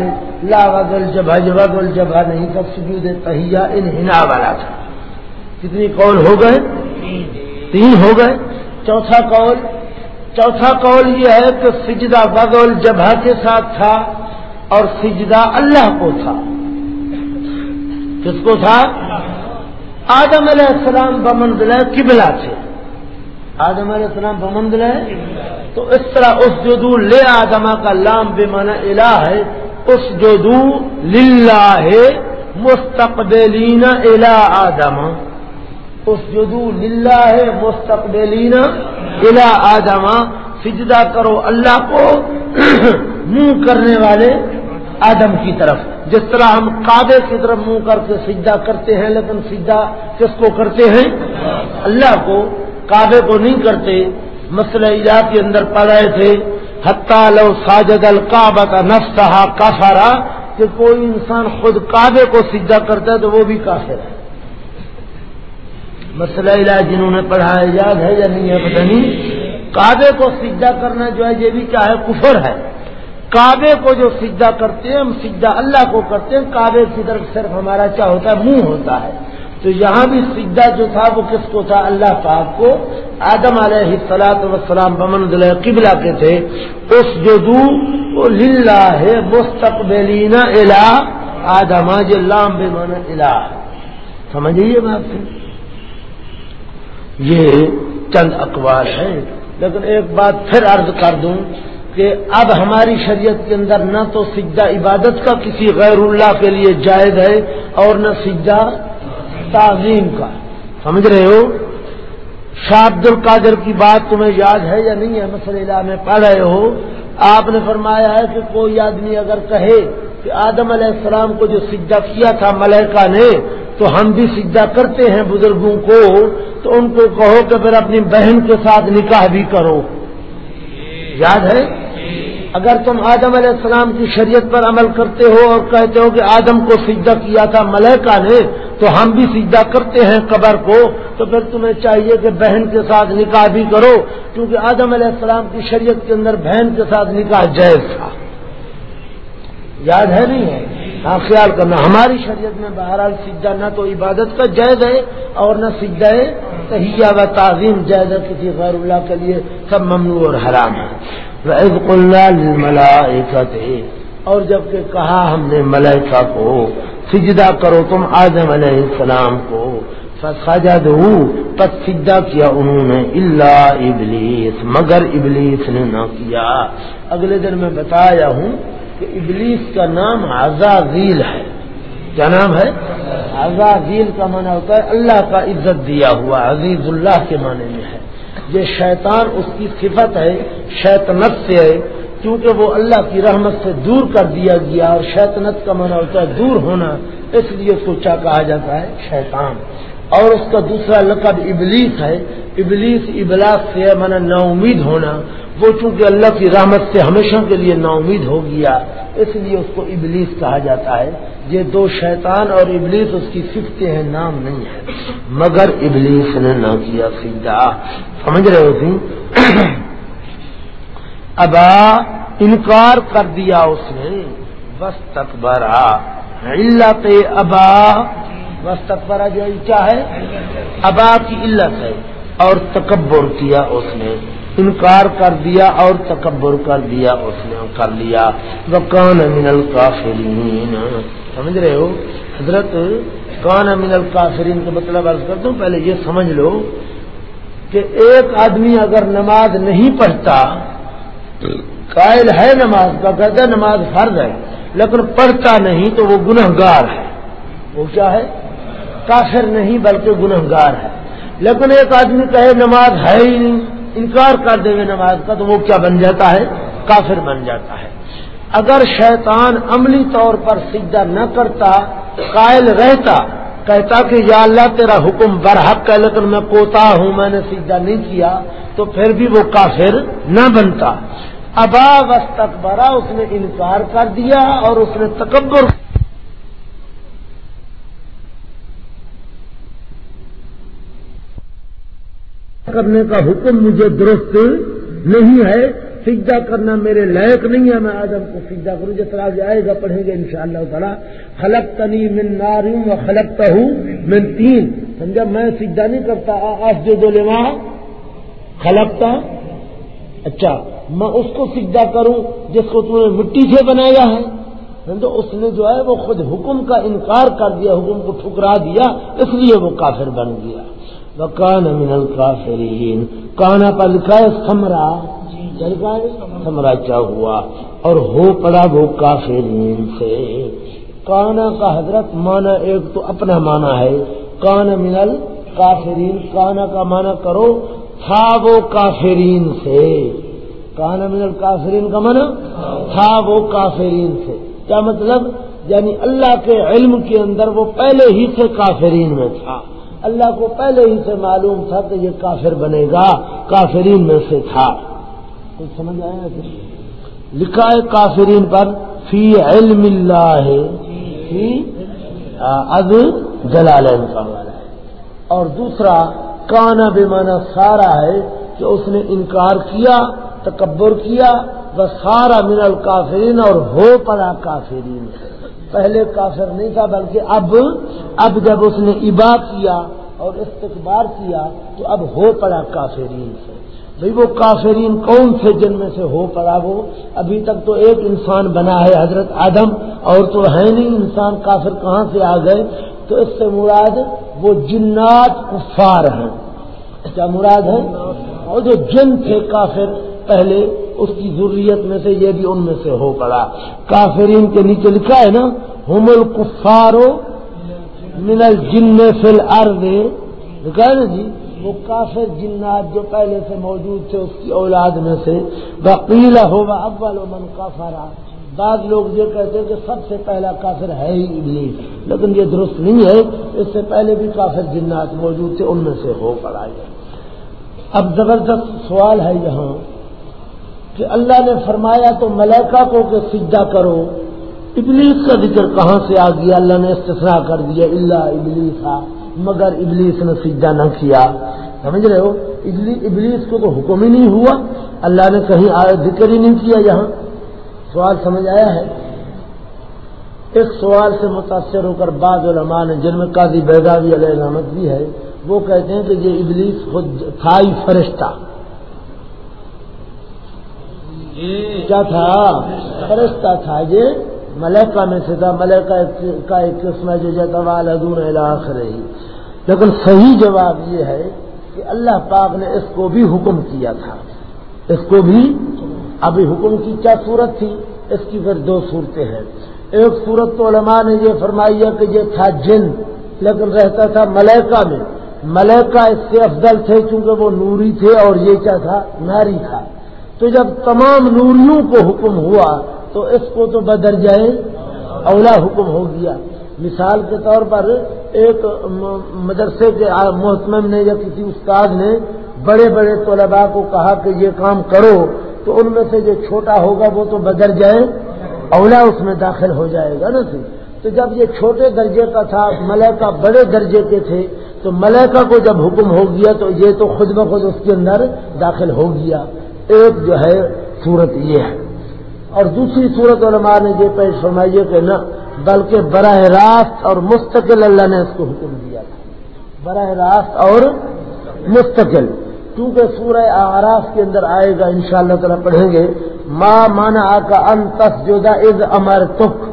لا وضع الجبہ وضع الجبہ نہیں تھا، سجود تحیہ انحناء والا تھا. کتنی قول ہو گئے؟ تین ہو گئے. چوتھا قول چوتھا قول یہ ہے کہ سجدہ وضع الجبہ کے ساتھ تھا اور سجدہ اللہ کو تھا. کس کو تھا؟ آدم علیہ السلام بمن بمنزلہ قبلہ تھے آدم علیہ السلام بمنزلہ تو اس طرح اس جدو لے آدما کا لام بے من الہ ہے، اس جدو للہ ہے مستقبلین الا آدم۔ اس جدو للہ ہے مستقبلین الا آدم۔ سجدہ کرو اللہ کو، منہ کرنے والے آدم کی طرف۔ جس طرح ہم کعبے کی طرف منہ کر کے سجدہ کرتے ہیں، لیکن سجدہ کس کو کرتے ہیں؟ اللہ کو۔ کعبے کو نہیں کرتے، مسئلہ اجا کے اندر پڑھ رہے تھے۔ حتیٰ لو ساجد القعبہ کا نفس کافارا کہ کوئی انسان خود کعبے کو سجدہ کرتا ہے تو وہ بھی کافر ہے۔ مسئلہ علاج جنہوں نے پڑھا ہے یاد ہے یا نہیں ہے پتہ نہیں۔ کعبے کو سجدہ کرنا جو ہے، یہ بھی کیا ہے؟ کفر ہے۔ کعبے کو جو سجدہ کرتے ہیں، ہم سجدہ اللہ کو کرتے ہیں۔ کعبے کی طرف صرف ہمارا کیا ہوتا ہے؟ منہ ہوتا ہے۔ تو یہاں بھی سجدہ جو تھا وہ کس کو تھا؟ اللہ پاک کو۔ آدم علیہ السلاط وسلام بمن قبلہ کے تھے۔ اس جو دو للہ ہے مستقبلین الا آدم لام بے من الا سمجھیے بات سے یہ چند اقوال ہے لیکن ایک بات پھر عرض کر دوں کہ اب ہماری شریعت کے اندر نہ تو سجدہ عبادت کا کسی غیر اللہ کے لیے جائز ہے اور نہ سجدہ تعظیم کا۔ سمجھ رہے ہو؟ شاہ عبد القادر کی بات تمہیں یاد ہے یا نہیں ہے؟ مسئلہ میں پڑھ رہے ہو۔ آپ نے فرمایا ہے کہ کوئی آدمی اگر کہے کہ آدم علیہ السلام کو جو سجدہ کیا تھا ملکہ نے، تو ہم بھی سجدہ کرتے ہیں بزرگوں کو، تو ان کو کہو کہ پھر اپنی بہن کے ساتھ نکاح بھی کرو۔ یاد ہے؟ اگر تم آدم علیہ السلام کی شریعت پر عمل کرتے ہو اور کہتے ہو کہ آدم کو سجدہ کیا تھا ملکہ نے تو ہم بھی سجدہ کرتے ہیں قبر کو، تو پھر تمہیں چاہیے کہ بہن کے ساتھ نکاح بھی کرو، کیونکہ آدم علیہ السلام کی شریعت کے اندر بہن کے ساتھ نکاح جائز تھا۔ یاد ہے نہیں؟ ہے ہاں خیال کرنا، ہماری شریعت میں بہرحال سجدہ نہ تو عبادت کا جائز ہے اور نہ سجدہ تہیا و تعظیم جائز ہے، کسی غیر اللہ کے لیے سب ممنوع اور حرام ہے۔ اور جبکہ کہا ہم نے ملائکہ کو سجدہ کرو تم آدم علیہ السلام کو۔ سجد ہوں پس سجدہ کیا انہوں نے۔ اللہ ابلیس مگر ابلیس نے نہ کیا۔ اگلے دن میں بتایا ہوں کہ ابلیس کا نام عزازیل ہے۔ کیا نام ہے؟ عزازیل کا معنی ہوتا ہے اللہ کا عزت دیا ہوا، عزیز اللہ کے معنی میں ہے۔ یہ شیطان اس کی صفت ہے، شیطنت سے ہے۔ کیونکہ وہ اللہ کی رحمت سے دور کر دیا گیا اور شیطنت کا منع ہوتا ہے دور ہونا اس لیے اس کو کیا کہا جاتا ہے شیطان۔ اور اس کا دوسرا لقب ابلیس ہے۔ ابلیس ابلاس سے من نا امید ہونا۔ وہ چونکہ اللہ کی رحمت سے ہمیشہ کے لیے نا امید ہو گیا، اس لیے اس کو ابلیس کہا جاتا ہے۔ یہ دو شیطان اور ابلیس اس کی سفتے ہیں نام نہیں ہے۔ مگر ابلیس نے نہ کیا، سیدھا۔ سمجھ رہے ہو تھی ابا انکار کر دیا اس نے۔ بس تکبرا علت ابا۔ بس تکبرا جو کیا ہے؟ ابا کی علت ہے۔ اور تکبر کیا اس نے۔ انکار کر دیا اور تکبر کر دیا اس نے کر لیا۔ وہ کان من الکافرین سمجھ رہے ہو؟ حضرت کان من الکافرین کا مطلب عرض کرتا ہوں پہلے یہ سمجھ لو کہ ایک آدمی اگر نماز نہیں پڑھتا قائل ہے نماز کا کہتا ہے، نماز فرض ہے، لیکن پڑھتا نہیں تو وہ گنہ گار ہے۔ وہ کیا ہے؟ کافر نہیں بلکہ گنہ گار ہے۔ لیکن ایک آدمی کہے نماز ہے ہی نہیں، انکار کر دے گے نماز کا تو وہ کیا بن جاتا ہے؟ کافر بن جاتا ہے۔ اگر شیطان عملی طور پر سجدہ نہ کرتا، قائل رہتا کہتا کہ یا اللہ تیرا حکم برحق ہے، لیکن میں کوتا ہوں، میں نے سجدہ نہیں کیا، تو پھر بھی وہ کافر نہ بنتا۔ ابا وسط برا اس نے انکار کر دیا اور اس نے تکبر۔ کرنے کا حکم مجھے درست نہیں ہے۔ سجدہ کرنا میرے لائق نہیں ہے، میں آدم کو سجدہ کروں، جس طرح آئے گا، پڑھیں گے ان شاء اللہ تعالیٰ۔ خلق تنی من ناروں و خلقتا ہوں من تین۔ سمجھا؟ میں سجدہ نہیں کرتا آج جو دو لوا خلقتا اچھا میں اس کو سجدہ کروں جس کو تم نے مٹی سے بنایا ہے۔ سمجھو اس نے جو ہے وہ خود حکم کا انکار کر دیا، حکم کو ٹھکرا دیا، اس لیے وہ کافر بن گیا۔ وہ کان من الکافرین۔ کانا پر لکھا ہے، سمرا۔ سمرا کیا ہوا اور ہو پڑا وہ کافرین سے۔ کانا کا حضرت مانا ایک تو اپنا مانا ہے کان من الکافرین کانا کا مانا کرو، تھا وہ کافرین سے۔ کانا من الکافرین کا مانا، تھا وہ کافرین سے۔ کیا مطلب؟ یعنی اللہ کے علم کے اندر وہ پہلے ہی سے کافرین میں تھا۔ اللہ کو پہلے ہی سے معلوم تھا کہ یہ کافر بنے گا، کافرین میں سے تھا۔ کچھ سمجھ آیا لکھا ہے کافرین پر، فی علم اللہ، فی اب جلال کا والا ہے۔ اور دوسرا، کانا بیمانہ سارا ہے کہ اس نے انکار کیا، تکبر کیا، وہ سارا من الکافرین اور ہو پڑا کافرین۔ پہلے کافر نہیں تھا، بلکہ اب اب جب اس نے ابا کیا اور استقبار کیا، تو اب ہو پڑا کافرین۔ سے بھئی وہ کافرین کون سے جن میں سے ہو پڑا وہ؟ ابھی تک تو ایک انسان بنا ہے حضرت آدم، اور تو ہے نہیں انسان کافر کہاں سے آ گئے؟ تو اس سے مراد وہ جنات کفار ہیں۔ کیا مراد ہے؟ اور جو جن تھے کافر، پہلے اس کی ضروریت میں سے یہ بھی ان میں سے ہو پڑا۔ کافرین کے نیچے لکھا ہے نا ہوم الکفارو من الجن فی الارض لکھا ہے نا جی؟ وہ کافر جنات جو پہلے سے موجود تھے، اس کی اولاد میں سے۔ بقیلا ہوگا اول من کافرا بعض لوگ یہ کہتے ہیں کہ سب سے پہلا کافر ہے ہی ابلیس۔ لیکن یہ درست نہیں ہے، اس سے پہلے بھی کافر جنات موجود تھے، ان میں سے ہو پڑا اب زبردست سوال ہے یہاں کہ اللہ نے فرمایا تو ملیکا کو کہ سجدہ کرو۔ ابلیس کا ذکر کہاں سے آ گیا؟ اللہ نے استثناء کر دیا اللہ ابلیس آ مگر ابلیس نے سجدہ نہ کیا۔ سمجھ رہے ہو؟ ابلیس کو تو حکم ہی نہیں ہوا۔ اللہ نے کہیں ذکر ہی نہیں کیا یہاں۔ سوال سمجھ آیا ہے؟ اس سوال سے متاثر ہو کر بعض علماء نے جن میں قاضی بیگاوی علیہ رحمت بھی ہے وہ کہتے ہیں کہ یہ ابلیس خود تھا ہی فرشتہ۔ کیا تھا؟ فرشتہ تھا یہ۔ ملکہ میں سے تھا، ملکہ کا ایک قسم ہے جو جتوال ادون علاق لیکن صحیح جواب یہ ہے کہ اللہ پاک نے اس کو بھی حکم کیا تھا۔ اس کو بھی ابھی حکم کی کیا صورت تھی؟ اس کی پھر دو صورتیں ہیں۔ ایک صورت تو علماء نے یہ فرمائی ہے کہ یہ تھا جن، لیکن رہتا تھا ملیکہ میں۔ ملیکہ اس سے افضل تھے کیونکہ وہ نوری تھے اور یہ کیا تھا؟ ناری تھا۔ تو جب تمام نوریوں کو حکم ہوا تو اس کو تو بدر جائے اولا حکم ہو گیا۔ مثال کے طور پر ایک مدرسے کے محتمم نے یا کسی استاد نے بڑے بڑے طلباء کو کہا کہ یہ کام کرو، تو ان میں سے جو چھوٹا ہوگا وہ تو بدر جائے، اولا اس میں داخل ہو جائے گا نا سی تو جب یہ چھوٹے درجے کا تھا ملیکا بڑے درجے کے تھے، تو ملیکا کو جب حکم ہو گیا تو یہ تو خود بخود اس کے اندر داخل ہو گیا۔ ایک جو ہے صورت یہ ہے۔ اور دوسری صورت علماء نے یہ پیش فرمائیے کہ نہ، بلکہ براہ راست اور مستقل اللہ نے اس کو حکم دیا تھا۔ براہ راست اور مستقل۔ کیونکہ سورہ آراف کے اندر آئے گا ان شاء اللہ تعالیٰ پڑھیں گے ماں مانا کا ان تسجودہ از امر تک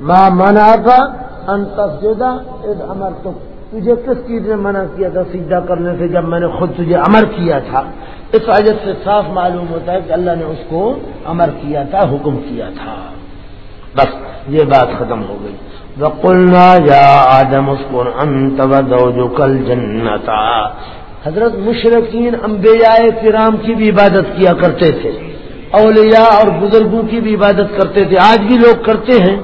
ماں مانا کا ان تسجودہ از امر تک تجھے کس چیز نے منع کیا تھا سیدھا کرنے سے جب میں نے خود تجھے امر کیا تھا؟ اس وجہ سے صاف معلوم ہوتا ہے کہ اللہ نے اس کو امر کیا تھا، حکم کیا تھا۔ بس، یہ بات ختم ہو گئی۔ وقلنا یا آدم اس کو انت جو کل جنتا حضرت مشرقین انبیاء کرام کی بھی عبادت کیا کرتے تھے۔ اولیاء اور بزرگوں کی بھی عبادت کرتے تھے۔ آج بھی لوگ کرتے ہیں۔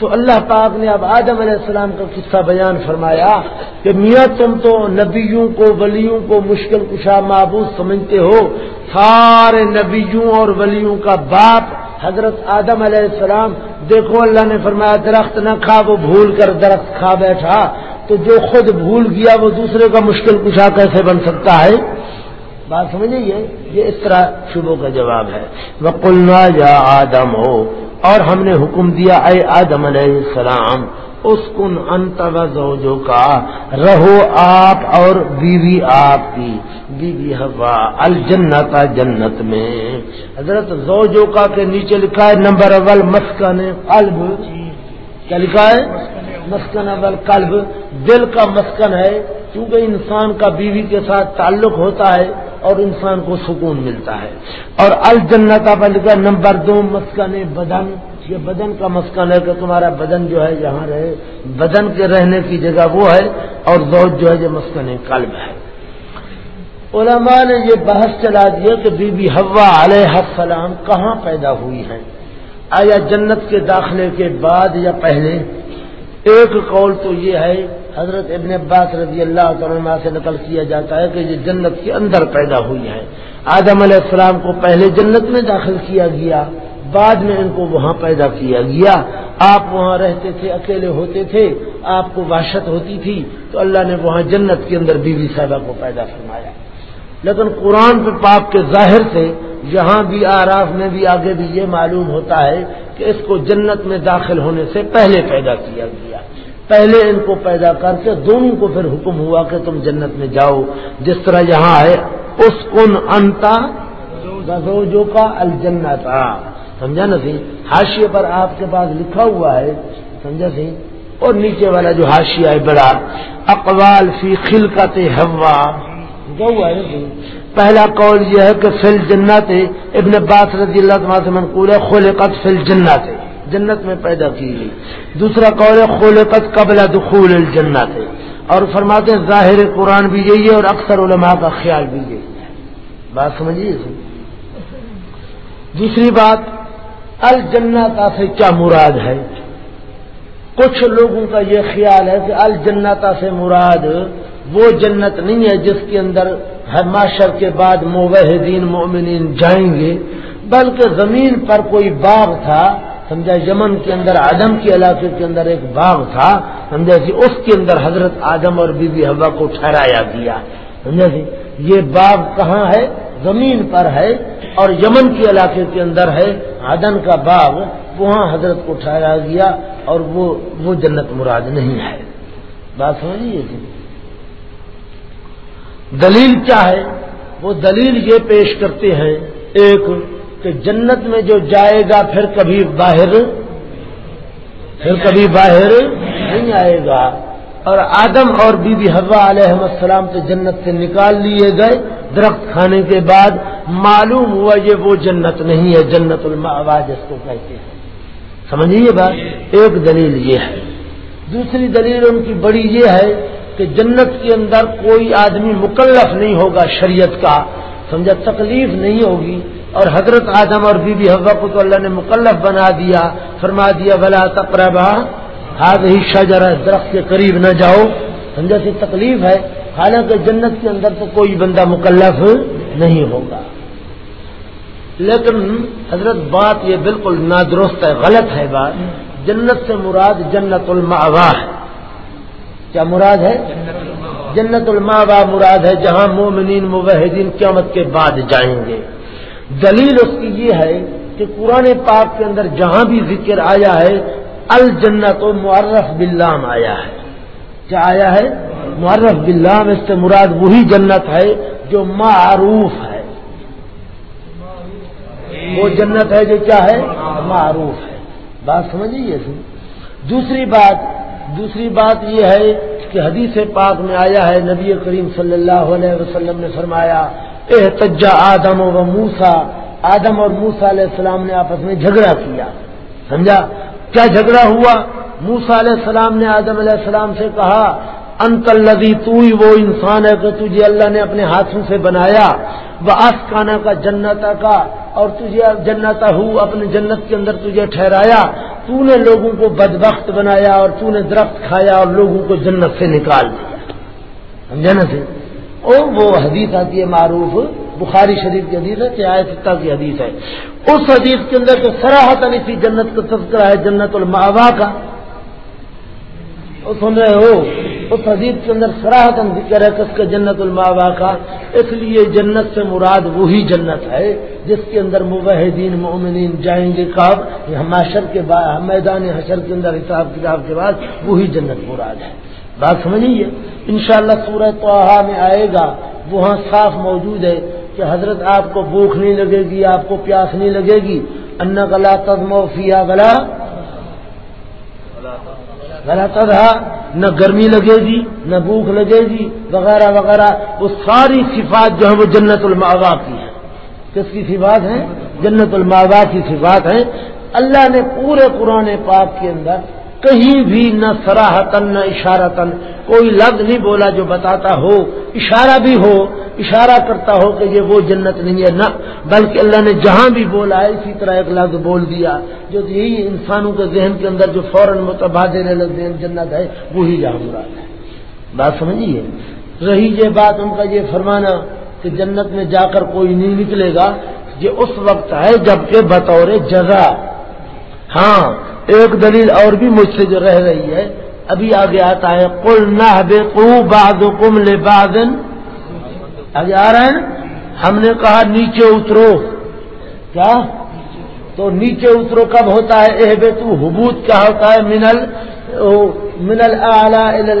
تو اللہ پاک نے اب آدم علیہ السلام کا قصہ بیان فرمایا کہ میاں تم تو نبیوں کو، ولیوں کو مشکل کشا معبود سمجھتے ہو۔ سارے نبیوں اور ولیوں کا باپ حضرت آدم علیہ السلام، دیکھو اللہ نے فرمایا، درخت نہ کھا، وہ بھول کر درخت کھا بیٹھا۔ تو جو خود بھول گیا، وہ دوسرے کا مشکل کشا کیسے بن سکتا ہے؟ بات سمجھے یہ؟ اس طرح شبوں کا جواب ہے۔ وہ کلنا یا آدم ہو اور ہم نے حکم دیا، اے آدم علیہ السلام اس کن انتو کا رہو آپ اور بیوی آپ کی، بیوی ہوا الجنت، جنت میں۔ حضرت زوجو کا کے نیچے لکھا ہے، نمبر اول مسکن قلب۔ کیا لکھا ہے؟ مسکن اول قلب۔ دل کا مسکن ہے کیونکہ انسان کا بیوی کے ساتھ تعلق ہوتا ہے اور انسان کو سکون ملتا ہے۔ اور الجنت بل کا نمبر دو مسکن بدن، یہ بدن کا مسکن ہے کہ تمہارا بدن جو ہے جہاں رہے۔ بدن کے رہنے کی جگہ وہ ہے اور زوج جو ہے یہ مسکن قلب ہے۔ علماء نے یہ بحث چلا دیا کہ بی بی ہوا علیہ السلام کہاں پیدا ہوئی ہیں۔ آیا جنت کے داخلے کے بعد یا پہلے؟ ایک قول تو یہ ہے حضرت ابن عباس رضی اللہ عنہ سے نقل کیا جاتا ہے کہ یہ جنت کے اندر پیدا ہوئی ہے آدم علیہ السلام کو پہلے جنت میں داخل کیا گیا، بعد میں ان کو وہاں پیدا کیا گیا۔ آپ وہاں رہتے تھے، اکیلے ہوتے تھے، آپ کو وحشت ہوتی تھی، تو اللہ نے وہاں جنت کے اندر بیوی صاحبہ کو پیدا فرمایا۔ لیکن قرآن پہ پاپ کے ظاہر سے یہاں بھی، آراف میں بھی، آگے بھی یہ معلوم ہوتا ہے کہ اس کو جنت میں داخل ہونے سے پہلے پیدا کیا گیا۔ پہلے ان کو پیدا کر کے دونوں کو پھر حکم ہوا کہ تم جنت میں جاؤ۔ جس طرح یہاں ہے، اس کن انتا جو کا الجنت۔ سمجھا نا سی؟ ہاشیے پر آپ کے پاس لکھا ہوا ہے، سمجھا سی؟ اور نیچے والا جو ہاشیا ہے، بڑا۔ اقوال فی خلقت ہوا ہوا ہے پہلا قول یہ ہے کہ فل جنت ابن باس رضی اللہ تعالیٰ سے منقول ہے، خلقت فل جنت جنت میں پیدا کی گئی۔ دوسرا قول ہے، خلقت قبل دخول الجنت۔ اور فرماتے ہیں، ظاہر قرآن بھی یہی ہے اور اکثر علماء کا خیال بھی یہی ہے۔ بات سمجھیے دوسری بات، الجنت سے کیا مراد ہے؟ کچھ لوگوں کا یہ خیال ہے کہ الجنتا سے مراد وہ جنت نہیں ہے جس کے اندر معاشر کے بعد موحدین، مومنین جائیں گے، بلکہ زمین پر کوئی باغ تھا سمجھا، یمن کے اندر، آدم کے علاقے کے اندر ایک باغ تھا، سمجھا جی اس کے اندر حضرت آدم اور بی بی ہوا کو ٹھہرایا گیا۔ سمجھا جی یہ باغ کہاں ہے؟ زمین پر ہے اور یمن کے علاقے کے اندر ہے۔ آدم کا باغ وہاں حضرت کو ٹھہرایا گیا اور وہ وہ جنت مراد نہیں ہے۔ بات سمجھیے جی؟ دلیل کیا ہے؟ وہ دلیل یہ پیش کرتے ہیں، ایک کہ جنت میں جو جائے گا پھر کبھی باہر، پھر کبھی باہر نہیں آئے گا۔ اور آدم اور بی بی حضا علیہ السلام تو جنت سے نکال لیے گئے۔ درخت کھانے کے بعد معلوم ہوا یہ وہ جنت نہیں ہے، جنت الماوا جس کو کہتے ہیں۔ سمجھیے بات؟ ایک دلیل یہ ہے۔ دوسری دلیل ان کی بڑی یہ ہے کہ جنت کے اندر کوئی آدمی مکلف نہیں ہوگا شریعت کا۔ سمجھا؟ تکلیف نہیں ہوگی۔ اور حضرت آدم اور بی بی حوا کو تو اللہ نے مکلف بنا دیا، فرما دیا بلا تقربا ہاتھ ہی شجر درخت کے قریب نہ جاؤ۔ سمجھا سی تکلیف ہے، حالانکہ جنت کے اندر تو کوئی بندہ مکلف نہیں ہوگا۔ لیکن حضرت بات یہ بالکل نادرست ہے، غلط ہے بات۔ جنت سے مراد جنت الماوا ہے۔ کیا مراد ہے؟ جنت الماوا مراد ہے جہاں مومنین مبحدین قیامت کے بعد جائیں گے۔ دلیل اس کی یہ ہے کہ قرآن پاک کے اندر جہاں بھی ذکر آیا ہے، الجنت و معرف بلام آیا ہے۔ کیا آیا ہے؟ معرف بلام اس سے مراد وہی جنت ہے جو معروف ہے۔ وہ جنت ہے جو کیا ہے؟ معروف ہے۔ بات سمجھیے دوسری بات دوسری بات یہ ہے کہ حدیث پاک میں آیا ہے، نبی کریم صلی اللہ علیہ وسلم نے فرمایا احتجا آدم و موسا آدم اور موسا علیہ السلام نے آپس میں جھگڑا کیا۔ سمجھا؟ کیا جھگڑا ہوا؟ موسا علیہ السلام نے آدم علیہ السلام سے کہا، انت الدی تو ہی وہ انسان ہے کہ تجھے اللہ نے اپنے ہاتھوں سے بنایا۔ وہ آسکانہ کا جنتا کا، اور تجھے جنتا ہو، اپنے جنت کے اندر تجھے ٹھہرایا۔ تو نے لوگوں کو بدبخت بنایا اور تو نے درخت کھایا اور لوگوں کو جنت سے نکال دیا۔ سمجھا نا سی اور وہ حدیث آتی ہے معروف، بخاری شریف کی حدیث ہے چاہے ستا کی حدیث ہے۔ اس حدیث کے اندر تو سراہت علی تھی جنت کا تذکرہ ہے، جنت الماوا کا۔ سن رہے ہو، اس حدیث کے اندر سراہت ذکر ہے کس کے جنت الماوا کا۔ اس لیے جنت سے مراد وہی جنت ہے، جس کے اندر مبحدین مومنین جائیں گے کب حشر کے میدان حشر کے اندر حساب کتاب کے بعد وہی جنت مراد ہے۔ بات سمجھیے انشاءاللہ سورہ توحا میں آئے گا، وہاں صاف موجود ہے کہ حضرت آپ کو بھوک نہیں لگے گی، آپ کو پیاس نہیں لگے گی۔ ان گلا تدم فیا گلا گلا تدھا نہ گرمی لگے گی، نہ بھوک لگے گی، وغیرہ وغیرہ۔ وہ ساری صفات جو ہے وہ جنت الماوا کی ہے کس کی صفات ہیں؟ جنت الماوا کی صفات ہیں۔ اللہ نے پورے قرآن پاک کے اندر کہیں بھی نہ سراہتن نہ اشارتن کوئی لفظ نہیں بولا جو بتاتا ہو، اشارہ بھی ہو، اشارہ کرتا ہو کہ یہ وہ جنت نہیں ہے، نہ۔ بلکہ اللہ نے جہاں بھی بولا ہے اسی طرح ایک لفظ بول دیا۔ جو یہی انسانوں کے ذہن کے اندر جو فوراً متبادل ذہن جنت ہے، وہی جہاں مراد ہے۔ بات سمجھیے؟ رہی یہ بات ان کا یہ فرمانا کہ جنت میں جا کر کوئی نہیں نکلے گا، یہ اس وقت ہے جبکہ بطور جگہ ہاں ایک دلیل اور بھی مجھ سے جو رہ رہی ہے، ابھی آگے آتا ہے کل نہ بے باد کم لے بادن آگے آ رہے ہیں ہم نے کہا نیچے اترو۔ کیا؟ تو نیچے اترو کب ہوتا ہے؟ اے بے تو حبوت کیا ہوتا ہے؟ منل منل اعلی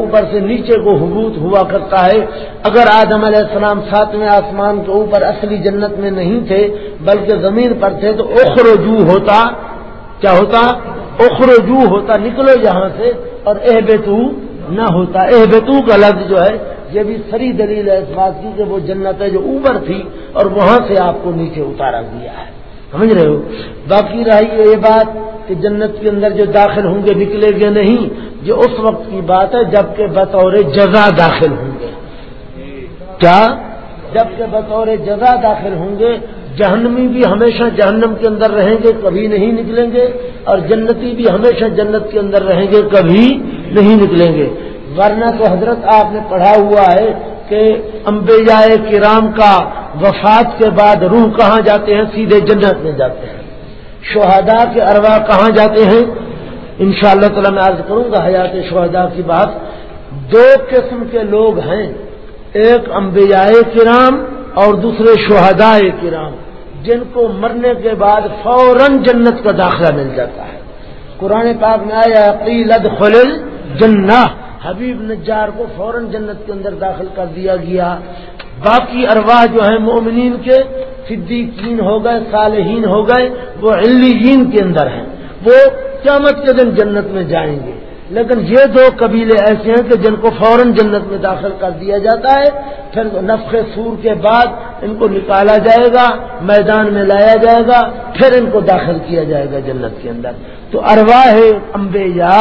اوپر سے نیچے کو حبوت ہوا کرتا ہے۔ اگر آدم علیہ السلام ساتویں آسمان کے اوپر اصلی جنت میں نہیں تھے، بلکہ زمین پر تھے، تو اخرجو ہوتا کیا ہوتا؟ اخرجو ہوتا، نکلو یہاں سے اور اہ بیتو نہ ہوتا۔ اہ بیتو کا لفظ جو ہے، یہ بھی سری دلیل ہے اس بات کی کہ وہ جنت ہے جو اوپر تھی اور وہاں سے آپ کو نیچے اتارا دیا ہے۔ سمجھ رہے ہو؟ باقی رہی یہ بات کہ جنت کے اندر جو داخل ہوں گے، نکلے گے نہیں، یہ اس وقت کی بات ہے جبکہ بطور جزا داخل ہوں گے۔ کیا؟ جبکہ بطور جزا داخل ہوں گے جہنمی بھی ہمیشہ جہنم کے اندر رہیں گے، کبھی نہیں نکلیں گے، اور جنتی بھی ہمیشہ جنت کے اندر رہیں گے، کبھی نہیں نکلیں گے۔ ورنہ تو حضرت آپ نے پڑھا ہوا ہے کہ امبیا کرام کا وفات کے بعد روح کہاں جاتے ہیں؟ سیدھے جنت میں جاتے ہیں۔ شہداء کے اروا کہاں جاتے ہیں؟ ان شاء اللہ تعالی میں عرض کروں گا حیات شہداء کی بات۔ دو قسم کے لوگ ہیں۔ ایک انبیاء کرام اور دوسرے شہداء کرام جن کو مرنے کے بعد فوراً جنت کا داخلہ مل جاتا ہے۔ قرآن پاک میں آیا قیلد خلل جنہ حبیب نجار کو فوراً جنت کے اندر داخل کر دیا گیا۔ باقی ارواح جو ہیں، مومنین کے صدیقین ہو گئے، صالحین ہو گئے، وہ علیین کے اندر ہیں۔ وہ قیامت کے دن جنت میں جائیں گے۔ لیکن یہ دو قبیلے ایسے ہیں کہ جن کو فوراً جنت میں داخل کر دیا جاتا ہے، پھر نفق سور کے بعد ان کو نکالا جائے گا، میدان میں لایا جائے گا، پھر ان کو داخل کیا جائے گا جنت کے اندر۔ تو ارواہ امبیا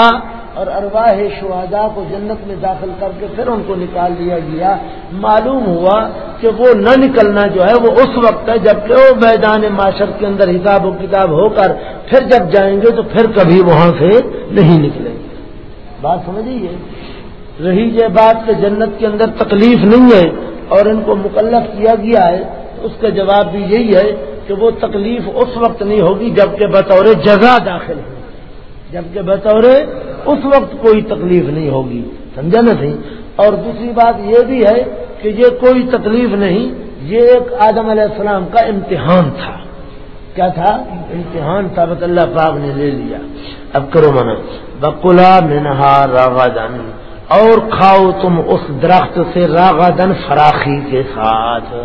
اور ارواح شہدا کو جنت میں داخل کر کے پھر ان کو نکال دیا گیا۔ معلوم ہوا کہ وہ نہ نکلنا جو ہے، وہ اس وقت ہے جبکہ وہ میدان معاشر کے اندر حساب و کتاب ہو کر پھر جب جائیں گے تو پھر کبھی وہاں سے نہیں نکلیں گے۔ بات سمجھیے رہی یہ بات کہ جنت کے اندر تکلیف نہیں ہے اور ان کو مکلف کیا گیا ہے اس کا جواب بھی یہی ہے کہ وہ تکلیف اس وقت نہیں ہوگی جبکہ بطور جزا داخل ہو۔ جبکہ بطور اس وقت کوئی تکلیف نہیں ہوگی۔ سمجھا نا صحیح؟ اور دوسری بات یہ بھی ہے کہ یہ کوئی تکلیف نہیں، یہ ایک آدم علیہ السلام کا امتحان تھا۔ کیا تھا؟ امتحان تھا اللہ پاک نے لے لیا۔ اب کرو منا بکلا منہا راغا دن اور کھاؤ تم اس درخت سے راغا دن فراخی کے ساتھ۔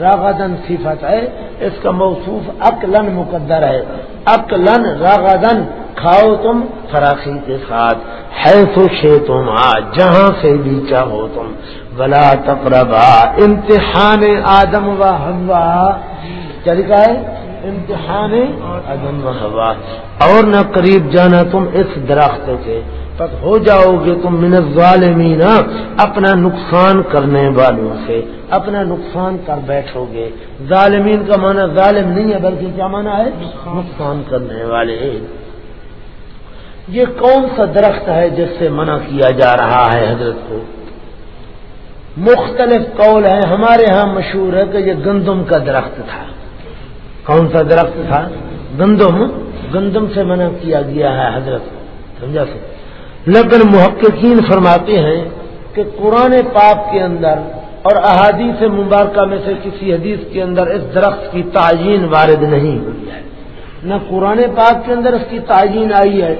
راغدن صفت ہے، اس کا موصوف اکلن مقدر ہے۔ اکلن راغدن، کھاؤ تم فراخی کے ساتھ۔ ہے تو شے تم جہاں سے بھی چاہو تم۔ بلا تقربا، امتحان آدم و ہوا چلکا ہے؟ امتحان آدم و ہوا اور نہ قریب جانا تم اس درخت سے۔ تک ہو جاؤ گے تم من الظالمین۔ اپنا نقصان کرنے والوں سے۔ اپنا نقصان کر بیٹھو گے۔ ظالمین کا معنی ظالم نہیں ہے، بلکہ کیا معنی ہے؟ نقصان کرنے والے۔ یہ کون سا درخت ہے جس سے منع کیا جا رہا ہے حضرت کو؟ مختلف قول ہیں۔ ہمارے ہاں مشہور ہے کہ یہ گندم کا درخت تھا۔ کون سا درخت تھا؟ گندم. گندم سے منع کیا گیا ہے حضرت، سمجھا سکتے لیکن محققین فرماتے ہیں کہ قرآن پاک کے اندر اور احادیث مبارکہ میں سے کسی حدیث کے اندر اس درخت کی تعین وارد نہیں ہوئی ہے۔ نہ قرآن پاک کے اندر اس کی تعین آئی ہے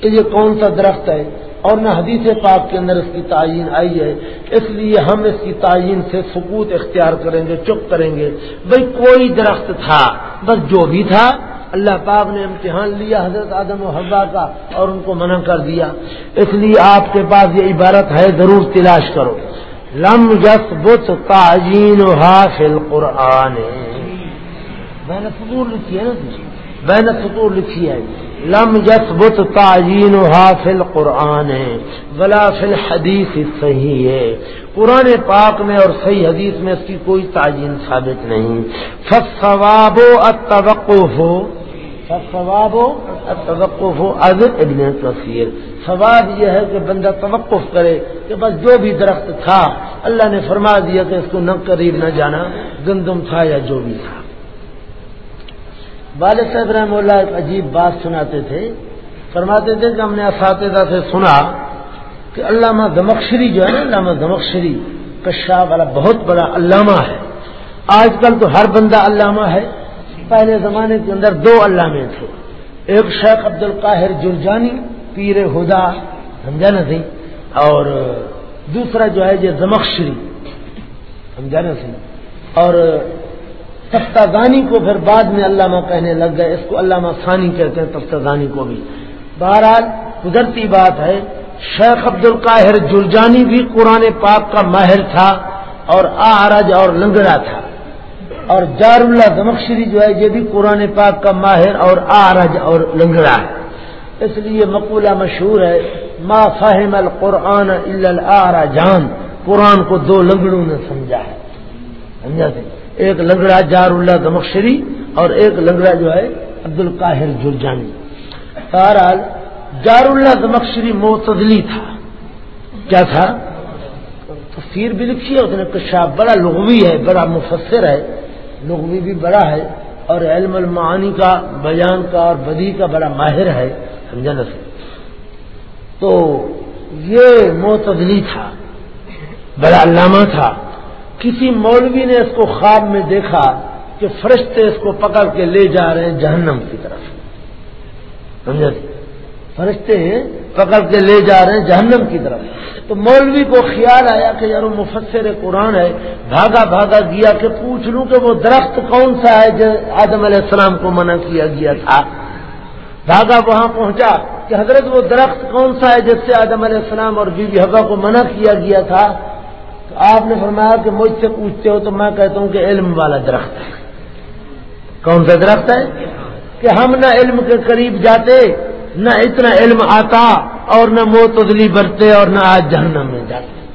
کہ یہ کون سا درخت ہے اور نہ حدیث پاک کے اندر اس کی تعین آئی ہے۔ اس لیے ہم اس کی تعین سے سکوت اختیار کریں گے، چپ کریں گے۔ بھائی کوئی درخت تھا، بس جو بھی تھا، اللہ پاک نے امتحان لیا حضرت آدم و حضا کا اور ان کو منع کر دیا۔ اس لیے آپ کے پاس یہ عبارت ہے، ضرور تلاش کرو۔ لم جس بت تعین و حاصل قرآن جی۔ میں نے سطور لکھی ہے نا میں نے سطور لکھی ہے، لم جس بت تعین و حاصل قرآن بلا فل حدیث صحیح ہے۔ قرآن پاک میں اور صحیح حدیث میں اس کی کوئی تعین ثابت نہیں۔ فواب و اتوقف ہو ثواب ہو توقف ہو از ابن تصویر ثواب یہ ہے کہ بندہ توقف کرے کہ بس جو بھی درخت تھا، اللہ نے فرما دیا کہ اس کو نہ قریب نہ جانا، گندم تھا یا جو بھی تھا۔ والد صاحب رحم اللہ ایک عجیب بات سناتے تھے۔ فرماتے تھے کہ ہم نے اساتذہ سے سنا کہ علامہ دمکشری جو ہے نا، علامہ دمکشری کشا والا بہت بڑا علامہ ہے۔ آج کل تو ہر بندہ علامہ ہے۔ پہلے زمانے کے اندر دو علامے تھے۔ ایک شیخ عبد القاہر جرجانی، پیر ہدا، سمجھا نا سی؟ اور دوسرا جو ہے، یہ زمخشری سمجھا نا سی؟ اور تفتہ دانی کو پھر بعد میں علامہ کہنے لگ گئے، اس کو علامہ ثانی کہتے ہیں تفتہ دانی کو بھی۔ بہرحال قدرتی بات ہے، شیخ عبد القاہر جرجانی بھی قرآن پاک کا ماہر تھا اور آرج اور لنگڑا تھا۔ اور جار اللہ دمکشری جو ہے، یہ بھی قرآن پاک کا ماہر اور آرج اور لنگڑا ہے۔ اس لیے مقولہ مشہور ہے، ما فہم القرآن الا جان قرآن کو دو لنگڑوں نے سمجھا ہے۔ سمجھا تھے ایک لنگڑا جار اللہ دمکشری اور ایک لنگڑا جو ہے عبد القاہر جرجانی۔ بہرحال، جار اللہ دمکشری معتدلی تھا۔ کیا تھا؟ تفسیر بھی لکھی ہے، اس نے کشاف بڑا لغوی ہے، بڑا مفسر ہے، لغوی بھی بڑا ہے، اور علم المعانی کا، بیان کا اور بدی کا بڑا ماہر ہے، سمجھا نا تو یہ معتدلی تھا، بڑا علامہ تھا۔ کسی مولوی نے اس کو خواب میں دیکھا کہ فرشتے اس کو پکڑ کے لے جا رہے ہیں جہنم کی طرف۔ سمجھا فرشتے پکڑ کے لے جا رہے ہیں جہنم کی طرف۔ تو مولوی کو خیال آیا کہ یار وہ مفسر قرآن ہے، بھاگا بھاگا گیا کہ پوچھ لوں کہ وہ درخت کون سا ہے جو آدم علیہ السلام کو منع کیا گیا تھا۔ بھاگا وہاں پہنچا کہ حضرت وہ درخت کون سا ہے جس سے آدم علیہ السلام اور بی بی حبا کو منع کیا گیا تھا۔ آپ نے فرمایا کہ مجھ سے پوچھتے ہو تو میں کہتا ہوں کہ علم والا درخت ہے۔ کون سا درخت ہے؟ کہ ہم نہ علم کے قریب جاتے، نہ اتنا علم آتا اور نہ موتدلی برتے اور نہ آج جہنم میں جاتے۔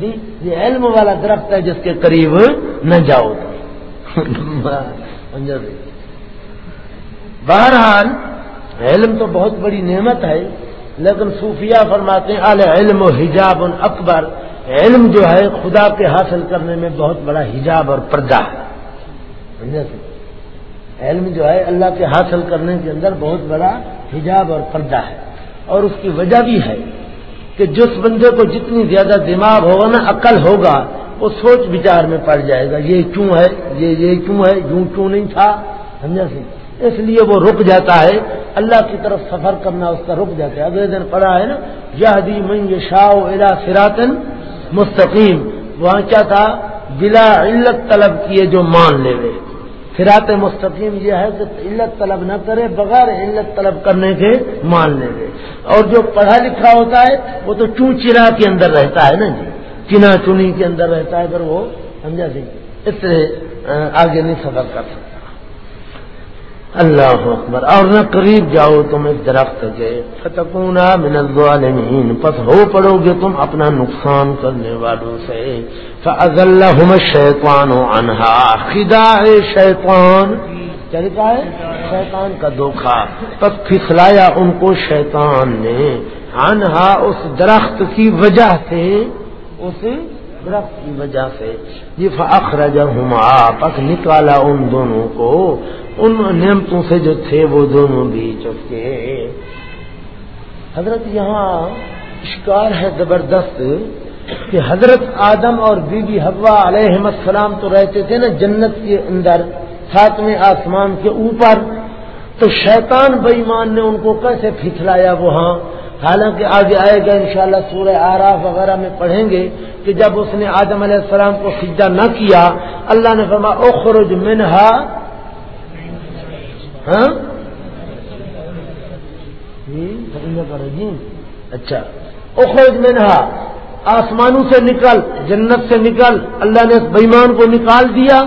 جی؟ یہ علم والا درخت ہے جس کے قریب نہ جاؤ۔ جی؟ بہرحال، علم تو بہت بڑی نعمت ہے، لیکن صوفیہ فرماتے ہیں علم و حجاب اکبر علم جو ہے خدا کے حاصل کرنے میں بہت بڑا حجاب اور پردہ ہے۔ علم جو ہے اللہ کے حاصل کرنے کے اندر بہت بڑا حجاب اور پردہ ہے۔ اور اس کی وجہ بھی ہے کہ جس بندے کو جتنی زیادہ دماغ ہوگا نا، عقل ہوگا، وہ سوچ بچار میں پڑ جائے گا، یہ کیوں ہے، یہ یہ کیوں ہے، یوں کیوں نہیں تھا۔ سمجھا سی اس لیے وہ رک جاتا ہے۔ اللہ کی طرف سفر کرنا اس کا رک جاتا ہے۔ اگلے دن پڑا ہے نا یہ من یہ شاہ الا سراتن مستقیم، وہاں کیا تھا؟ بلا علت طلب کیے جو مان لے گئے سرات مستقیم یہ ہے کہ علت طلب نہ کرے، بغیر علت طلب کرنے کے مان لے گئے اور جو پڑھا لکھا ہوتا ہے، وہ تو چون چرا کے اندر رہتا ہے نا جی۔ چنا چنی کے اندر رہتا ہے، پر وہ سمجھا سی اس سے آگے نہیں سفر کر سکتا۔ اللہ اکبر، اور نہ قریب جاؤ تم ایک درخت کے فتکونا من الظالمین، پس ہو پڑو گے تم اپنا نقصان کرنے والوں سے۔ فأذلہم الشیطان عنہا خداع شیطان کیا ہے؟ شیطان کا دھوکھا پس پھسلایا ان کو شیطان نے۔ عنہا اس درخت کی وجہ سے، اس درخت کی وجہ سے یہ فأخرجہما پس نکالا ان دونوں کو، ان نعمتوں سے جو تھے وہ دونوں بھی چکے حضرت یہاں شکار ہے زبردست کہ حضرت آدم اور بی بی حوا علیہ السلام تو رہتے تھے نا جنت کے اندر ساتویں آسمان کے اوپر۔ تو شیطان بےمان نے ان کو کیسے پھسلایا وہاں؟ حالانکہ آگے آئے گا انشاءاللہ سورہ آراف وغیرہ میں پڑھیں گے کہ جب اس نے آدم علیہ السلام کو سجدہ نہ کیا، اللہ نے فرما اخرج منہا ہاں؟ جی؟ اچھا اخرج منہا، آسمانوں سے نکل، جنت سے نکل، اللہ نے بےمان کو نکال دیا،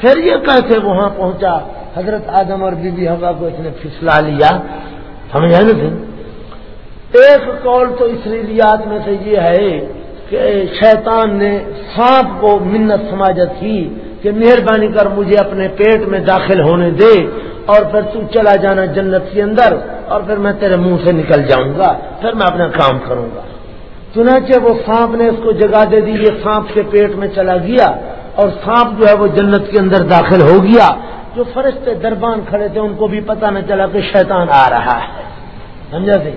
پھر یہ کیسے وہاں پہنچا؟ حضرت آدم اور بی بی ہوا کو اس نے پھسلا لیا، سمجھا نا ایک قول تو اسریلیات میں سے یہ ہے کہ شیطان نے سانپ کو منت سماجت کی کہ مہربانی کر مجھے اپنے پیٹ میں داخل ہونے دے اور پھر تو چلا جانا جنت کے اندر اور پھر میں تیرے منہ سے نکل جاؤں گا، پھر میں اپنا کام کروں گا۔ چنانچہ وہ سانپ نے اس کو جگہ دے دی، یہ سانپ کے پیٹ میں چلا گیا اور سانپ جو ہے وہ جنت کے اندر داخل ہو گیا۔ جو فرشتے دربان کھڑے تھے، ان کو بھی پتہ نہ چلا کہ شیطان آ رہا ہے۔ سمجھا سی؟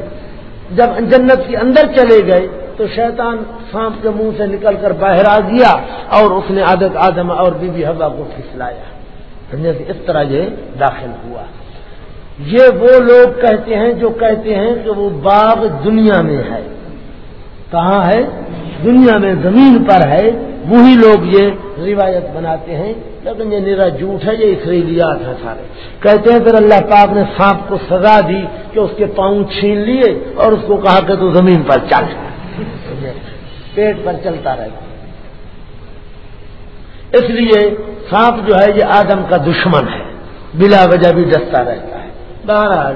جب جنت کے اندر چلے گئے تو شیطان سانپ کے منہ سے نکل کر باہر آ گیا اور اس نے عادت آدم اور بی بی ہوا کو پھسلایا۔ یعنی اس طرح یہ داخل ہوا۔ یہ وہ لوگ کہتے ہیں جو کہتے ہیں کہ وہ باغ دنیا میں ہے۔ کہاں ہے؟ دنیا میں زمین پر ہے۔ وہی لوگ یہ روایت بناتے ہیں۔ لیکن یہ میرا جھوٹ ہے، یہ اسریلیات ہے سارے۔ کہتے ہیں پھر اللہ پاک نے سانپ کو سزا دی۔ کہ اس کے پاؤں چھین لیے اور اس کو کہا کہ تو زمین پر چل۔ پیٹ پر چلتا رہے۔ اس لیے سانپ جو ہے یہ آدم کا دشمن ہے۔ بلا وجہ بھی ڈستا رہتا ہے۔ بہرحال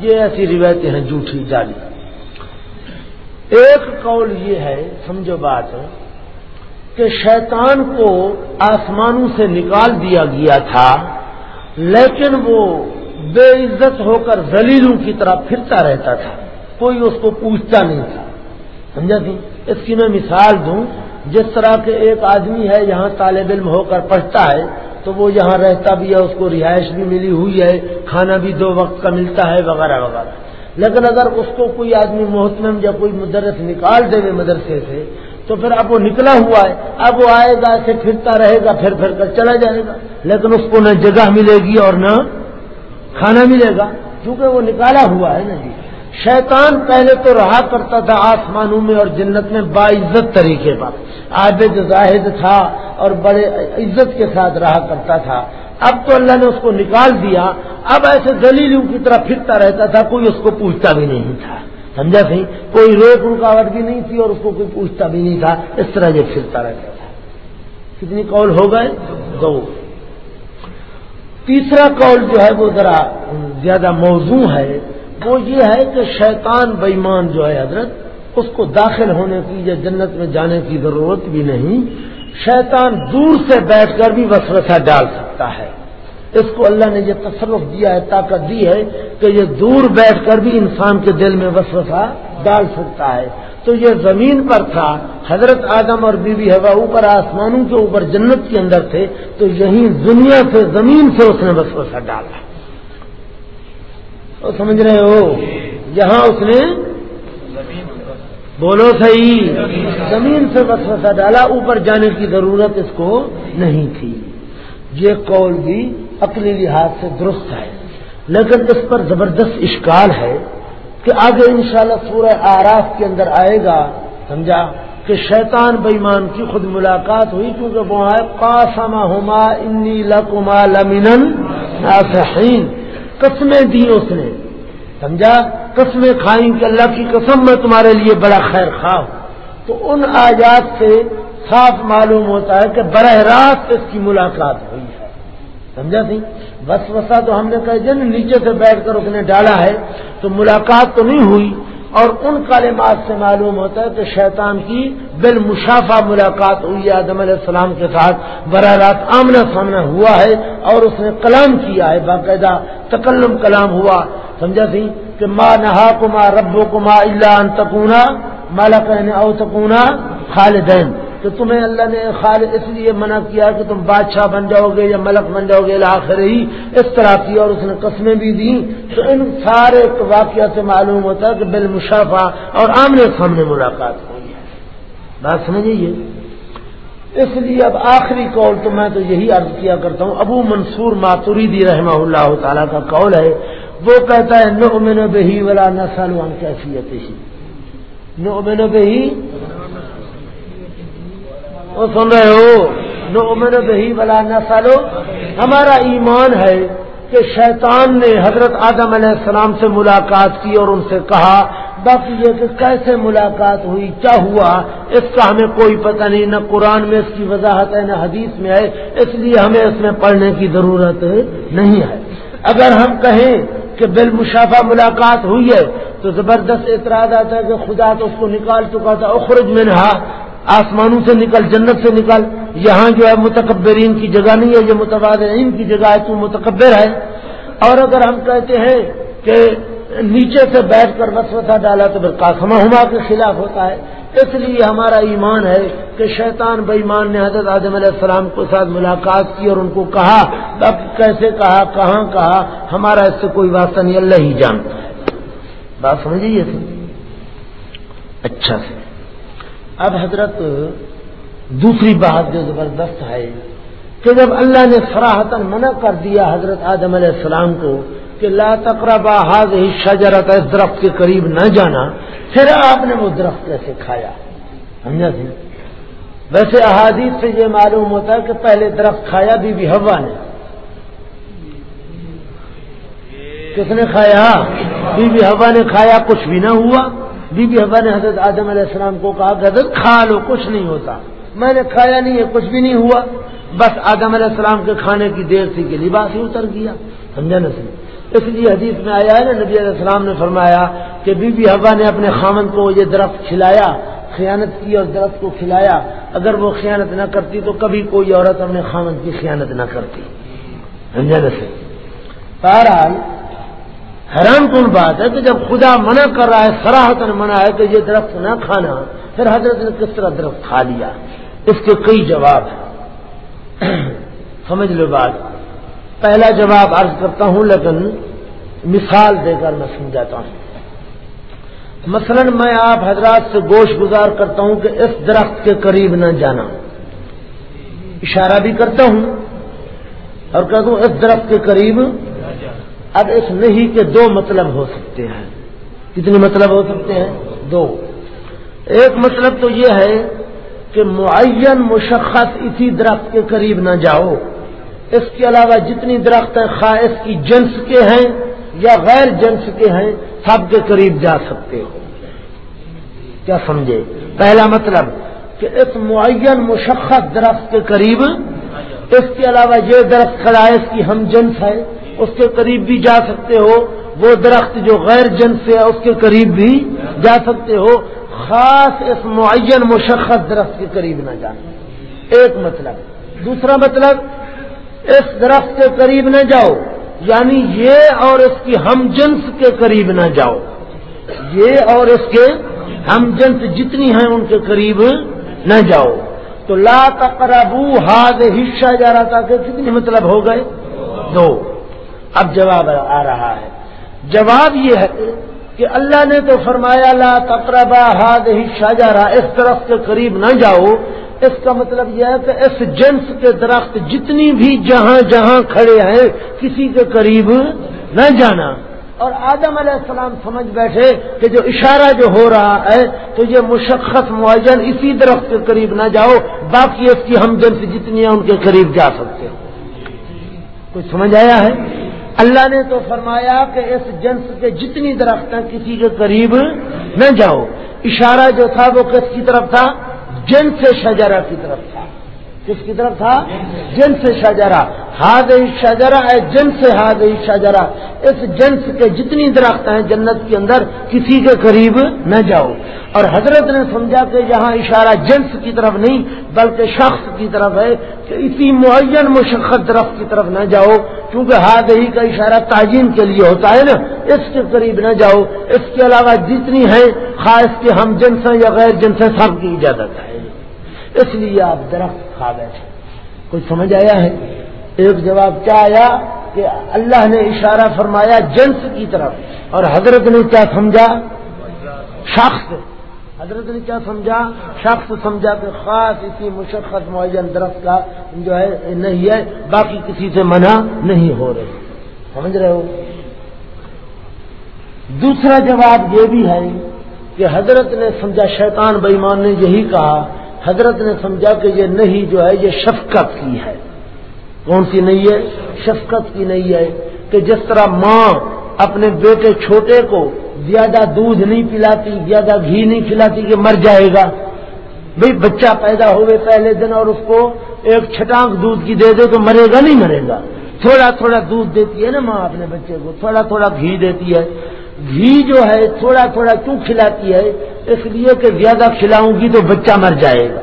یہ ایسی روایتیں ہیں جھوٹھی جالی۔ ایک قول یہ ہے، سمجھو بات، کہ شیطان کو آسمانوں سے نکال دیا گیا تھا، لیکن وہ بے عزت ہو کر زلیلوں کی طرح پھرتا رہتا تھا، کوئی اس کو پوچھتا نہیں تھا۔ سمجھا تھی اس کی میں مثال دوں، جس طرح کے ایک آدمی ہے، یہاں طالب علم ہو کر پڑھتا ہے، تو وہ یہاں رہتا بھی ہے، اس کو رہائش بھی ملی ہوئی ہے، کھانا بھی دو وقت کا ملتا ہے، وغیرہ وغیرہ۔ لیکن اگر اس کو کوئی آدمی محتمم یا کوئی مدرس نکال دے مدرسے سے، تو پھر اب وہ نکلا ہوا ہے۔ اب وہ آئے گا ایسے پھرتا رہے گا، پھر پھر کر چلا جائے گا۔ لیکن اس کو نہ جگہ ملے گی اور نہ کھانا ملے گا، کیونکہ وہ نکالا ہوا ہے نا جی۔ شیطان پہلے تو رہا کرتا تھا آسمانوں میں اور جنت میں باعزت طریقے پر۔ عابد زاہد تھا اور بڑے عزت کے ساتھ رہا کرتا تھا۔ اب تو اللہ نے اس کو نکال دیا۔ اب ایسے دلیلوں کی طرح پھرتا رہتا تھا، کوئی اس کو پوچھتا بھی نہیں تھا۔ سمجھا سی؟ کوئی روک رکاوٹ بھی نہیں تھی اور اس کو کوئی پوچھتا بھی نہیں تھا۔ اس طرح یہ پھرتا رہتا تھا۔ کتنی کال ہو گئے؟ دو۔ تیسرا کال جو ہے وہ ذرا زیادہ موزوں ہے، وہ یہ ہے کہ شیطان بےمان جو ہے حضرت، اس کو داخل ہونے کی یا جنت میں جانے کی ضرورت بھی نہیں، شیطان دور سے بیٹھ کر بھی وسوسہ ڈال سکتا ہے۔ اس کو اللہ نے یہ تصرف دیا ہے، طاقت دی ہے کہ یہ دور بیٹھ کر بھی انسان کے دل میں وسوسہ ڈال سکتا ہے۔ تو یہ زمین پر تھا، حضرت آدم اور بی بی ہوا اوپر، آسمانوں کے اوپر، جنت کے اندر تھے، تو یہیں دنیا سے، زمین سے اس نے وسوسہ ڈالا۔ تو سمجھ رہے ہو؟ یہاں اس نے بولو صحیح، زمین سے وسوسہ ڈالا، اوپر جانے کی ضرورت اس کو نہیں تھی۔ یہ قول بھی اپنے لحاظ سے درست ہے، لیکن اس پر زبردست اشکال ہے۔ کہ آگے انشاءاللہ سورہ آراف کے اندر آئے گا، سمجھا؟ کہ شیطان بےمان کی خود ملاقات ہوئی، کیونکہ وہ ہے قاسما ہوما انی لکما لمن قسمیں دی اس نے، سمجھا؟ قسمیں کھائیں کہ اللہ کی قسم میں تمہارے لیے بڑا خیر خواہ۔ تو ان آجات سے صاف معلوم ہوتا ہے کہ براہ راست اس کی ملاقات ہوئی ہے۔ سمجھا سی بس وسا تو ہم نے کہا جن نیچے سے بیٹھ کر اس نے ڈالا ہے، تو ملاقات تو نہیں ہوئی۔ اور ان کالمات سے معلوم ہوتا ہے کہ شیطان کی بالمشافہ ملاقات ہوئی آدم علیہ السلام کے ساتھ۔ براہ راست آمنا سامنا ہوا ہے اور اس نے کلام کیا ہے۔ باقاعدہ تکلم کلام ہوا۔ سمجھا سی کہ ماں نہا کما ربو کما اللہ انتقونا مالا کہنے او تکونا خالدین کہ تمہیں اللہ نے خال اس لیے منع کیا کہ تم بادشاہ بن جاؤ گے یا ملک بن جاؤ گے آخر ہی اس طرح کی اور اس نے قسمیں بھی دی تو ان سارے واقعہ سے معلوم ہوتا ہے کہ بال مشافہ اور آمنے سامنے ملاقات ہوئی ہے۔ بات سمجھیے اس لیے اب آخری قول تو میں تو یہی عرض کیا کرتا ہوں۔ ابو منصور ماتوریدی رحمہ اللہ تعالیٰ کا قول ہے۔ وہ کہتا ہے نو امن بہی والا نسل کیفیت ہی نو امن بہی وہ سن رہے ہو نو امن بہی بلا نہ سالو ہمارا ایمان ہے کہ شیطان نے حضرت آدم علیہ السلام سے ملاقات کی اور ان سے کہا باقی یہ کہ کیسے ملاقات ہوئی؟ کیا ہوا؟ اس کا ہمیں کوئی پتہ نہیں، نہ قرآن میں اس کی وضاحت ہے، نہ حدیث میں ہے۔ اس لیے ہمیں اس میں پڑھنے کی ضرورت نہیں ہے۔ اگر ہم کہیں کہ بال مشافہ ملاقات ہوئی ہے، تو زبردست اعتراض آتا ہے کہ خدا تو اس کو نکال چکا تھا، اخرج میں نہا آسمانوں سے نکل، جنت سے نکل، یہاں جو ہے متکبرین کی جگہ نہیں ہے، یہ متوازن کی جگہ ہے، تو متکبر ہے۔ اور اگر ہم کہتے ہیں کہ نیچے سے بیٹھ کر وسوسہ ڈالا تو پھر قاسمہ ہما کے خلاف ہوتا ہے۔ اس لیے ہمارا ایمان ہے کہ شیطان بےمان نے حضرت آدم علیہ السلام کے ساتھ ملاقات کی اور ان کو کہا۔ تب کیسے کہا، کہاں کہا؟ ہمارا اس سے کوئی واسطہ نہیں، اللہ ہی جانتا۔ ہے بات سمجھیے اچھا سے۔ اب حضرت دوسری بات جو زبردست ہے کہ جب اللہ نے فراہتن منع کر دیا حضرت آدم علیہ السلام کو کہ لا تقربا حاض ہی شجرت اس درخت کے قریب نہ جانا، پھر آپ نے وہ درخت کیسے کھایا؟ سمجھا سی ویسے احادیث سے یہ معلوم ہوتا ہے کہ پہلے درخت کھایا بی بی ہوا نے۔ کس نے کھایا؟ بی بی ہوا نے کھایا، کچھ بھی نہ ہوا۔ بی بی حبا نے حضرت آدم علیہ السلام کو کہا کہ حضرت کھا لو کچھ نہیں ہوتا۔ میں نے کھایا نہیں ہے، کچھ بھی نہیں ہوا۔ بس آدم علیہ السلام کے کھانے کی دیر تھی کہ لباس ہی اتر گیا۔ سمجھا نا اس لیے حدیث میں آیا ہے نا، نبی علیہ السلام نے فرمایا کہ بی بی حبا نے اپنے خامن کو یہ درخت کھلایا، خیانت کی اور درخت کو کھلایا۔ اگر وہ خیانت نہ کرتی تو کبھی کوئی عورت اپنے خامن کی خیانت نہ کرتی۔ سمجھا نا بہرحال حیران کن بات ہے کہ جب خدا منع کر رہا ہے سراہتن منع ہے کہ یہ درخت نہ کھانا۔ پھر حضرت نے کس طرح درخت کھا لیا؟ اس کے کئی جواب ہیں۔ <clears throat> سمجھ لو بات۔ پہلا جواب عرض کرتا ہوں، لیکن مثال دے کر میں سمجھاتا ہوں۔ مثلا میں آپ حضرات سے گوشت گزار کرتا ہوں کہ اس درخت کے قریب نہ جانا۔ اشارہ بھی کرتا ہوں اور کہتا ہوں، اس درخت کے قریب اب اس نہیں کے دو مطلب ہو سکتے ہیں کتنے مطلب ہو سکتے ہیں؟ دو۔ ایک مطلب تو یہ ہے کہ معین مشخص اسی درخت کے قریب نہ جاؤ۔ اس کے علاوہ جتنی درخت ہیں، خواہ اس کی جنس کے ہیں یا غیر جنس کے ہیں، سب کے قریب جا سکتے ہو۔ کیا سمجھے؟ پہلا مطلب کہ اس معین مشخص درخت کے قریب، اس کے علاوہ یہ درخت کھڑا ہے اس کی ہم جنس ہے۔ اس کے قریب بھی جا سکتے ہو، وہ درخت جو غیر جن سے ہے، اس کے قریب بھی جا سکتے ہو۔ خاص اس معین مشخص درخت کے قریب نہ جانا ایک مطلب۔ دوسرا مطلب اس درخت کے قریب نہ جاؤ۔ یعنی یہ اور اس کی ہم جنس کے قریب نہ جاؤ۔ یہ اور اس کے ہم جنس جتنی ہیں، ان کے قریب نہ جاؤ۔ تو لا تقربو ہاد حصہ جا رہا تھا کہ کتنی مطلب ہو گئے؟ دو۔ اب جواب آ رہا ہے۔ جواب یہ ہے کہ اللہ نے تو فرمایا، لا تقربا ہاد حصہ جا اس طرف کے قریب نہ جاؤ۔ اس کا مطلب یہ ہے کہ اس جنس کے درخت جتنی بھی جہاں جہاں کھڑے ہیں، کسی کے قریب نہ جانا۔ اور آدم علیہ السلام سمجھ بیٹھے کہ جو اشارہ جو ہو رہا ہے، تو یہ مشخص معین اسی درخت کے قریب نہ جاؤ۔ باقی اس کی ہم جنس جتنی ہیں، ان کے قریب جا سکتے۔ کچھ سمجھ آیا ہے؟ اللہ نے تو فرمایا کہ اس جنس کے جتنی درخت ہیں، کسی کے قریب نہ جاؤ۔ اشارہ جو تھا وہ کس کی طرف تھا؟ جن سے شجرا کی طرف تھا۔ کس کی طرف تھا؟ جن سے شجرا ہاد شجرا ہے جن سے ہاد شجرا اس جنس کے جتنی درخت ہیں جنت کے اندر، کسی کے قریب نہ جاؤ۔ اور حضرت نے سمجھا کہ یہاں اشارہ جنس کی طرف نہیں، بلکہ شخص کی طرف ہے کہ اسی معین مشقت درخت کی طرف نہ جاؤ۔ کیونکہ ہاد ہی کا اشارہ تعین کے لیے ہوتا ہے نا، اس کے قریب نہ جاؤ۔ اس کے علاوہ جتنی ہے خاص کے ہم جنس یا غیر جنس سب کی اجازت ہے۔ اس لیے آپ درخت کھا بیٹھے۔ کچھ سمجھ آیا ہے؟ ایک جواب کیا آیا؟ کہ اللہ نے اشارہ فرمایا جنس کی طرف، اور حضرت نے کیا سمجھا؟ شخص۔ حضرت نے کیا سمجھا؟ شخص سمجھا کہ خاص اسی مشقت معین درخت کا جو ہے، نہیں ہے، باقی کسی سے منع نہیں ہو رہے۔ سمجھ رہے ہو؟ دوسرا جواب یہ بھی ہے کہ حضرت نے سمجھا، شیطان بےمان نے یہی کہا، حضرت نے سمجھا کہ یہ نہیں جو ہے، یہ شفقت کی ہے۔ کون سی نہیں ہے؟ شفقت کی نہیں ہے کہ جس طرح ماں اپنے بیٹے چھوٹے کو زیادہ دودھ نہیں پلاتی، زیادہ گھی نہیں کھلاتی کہ مر جائے گا۔ بھئی بچہ پیدا ہوئے پہلے دن اور اس کو ایک چھٹانک دودھ کی دے دے تو مرے گا نہیں مرے گا۔ تھوڑا تھوڑا دودھ دیتی ہے نا ماں اپنے بچے کو، تھوڑا تھوڑا گھی دیتی ہے۔ گھی جو ہے تھوڑا تھوڑا کیوں کھلاتی ہے؟ اس لیے کہ زیادہ کھلاؤں گی تو بچہ مر جائے گا۔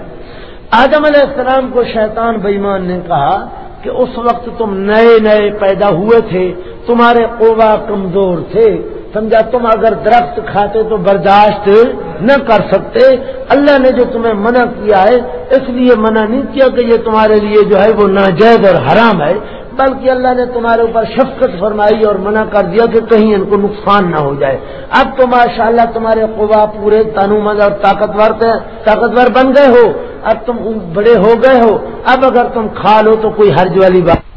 آدم علیہ السلام کو شیطان بےمان نے کہا کہ اس وقت تم نئے نئے پیدا ہوئے تھے، تمہارے قوا کمزور تھے۔ سمجھا تم اگر درخت کھاتے تو برداشت نہ کر سکتے۔ اللہ نے جو تمہیں منع کیا ہے، اس لیے منع نہیں کیا کہ یہ تمہارے لیے جو ہے وہ ناجائز اور حرام ہے، بلکہ اللہ نے تمہارے اوپر شفقت فرمائی اور منع کر دیا کہ کہیں ان کو نقصان نہ ہو جائے۔ اب تو ماشاء اللہ تمہارے قوا پورے تنومند اور طاقتور طاقتور بن گئے ہو۔ اب تم بڑے ہو گئے ہو۔ اب اگر تم کھا لو تو کوئی حرج والی بات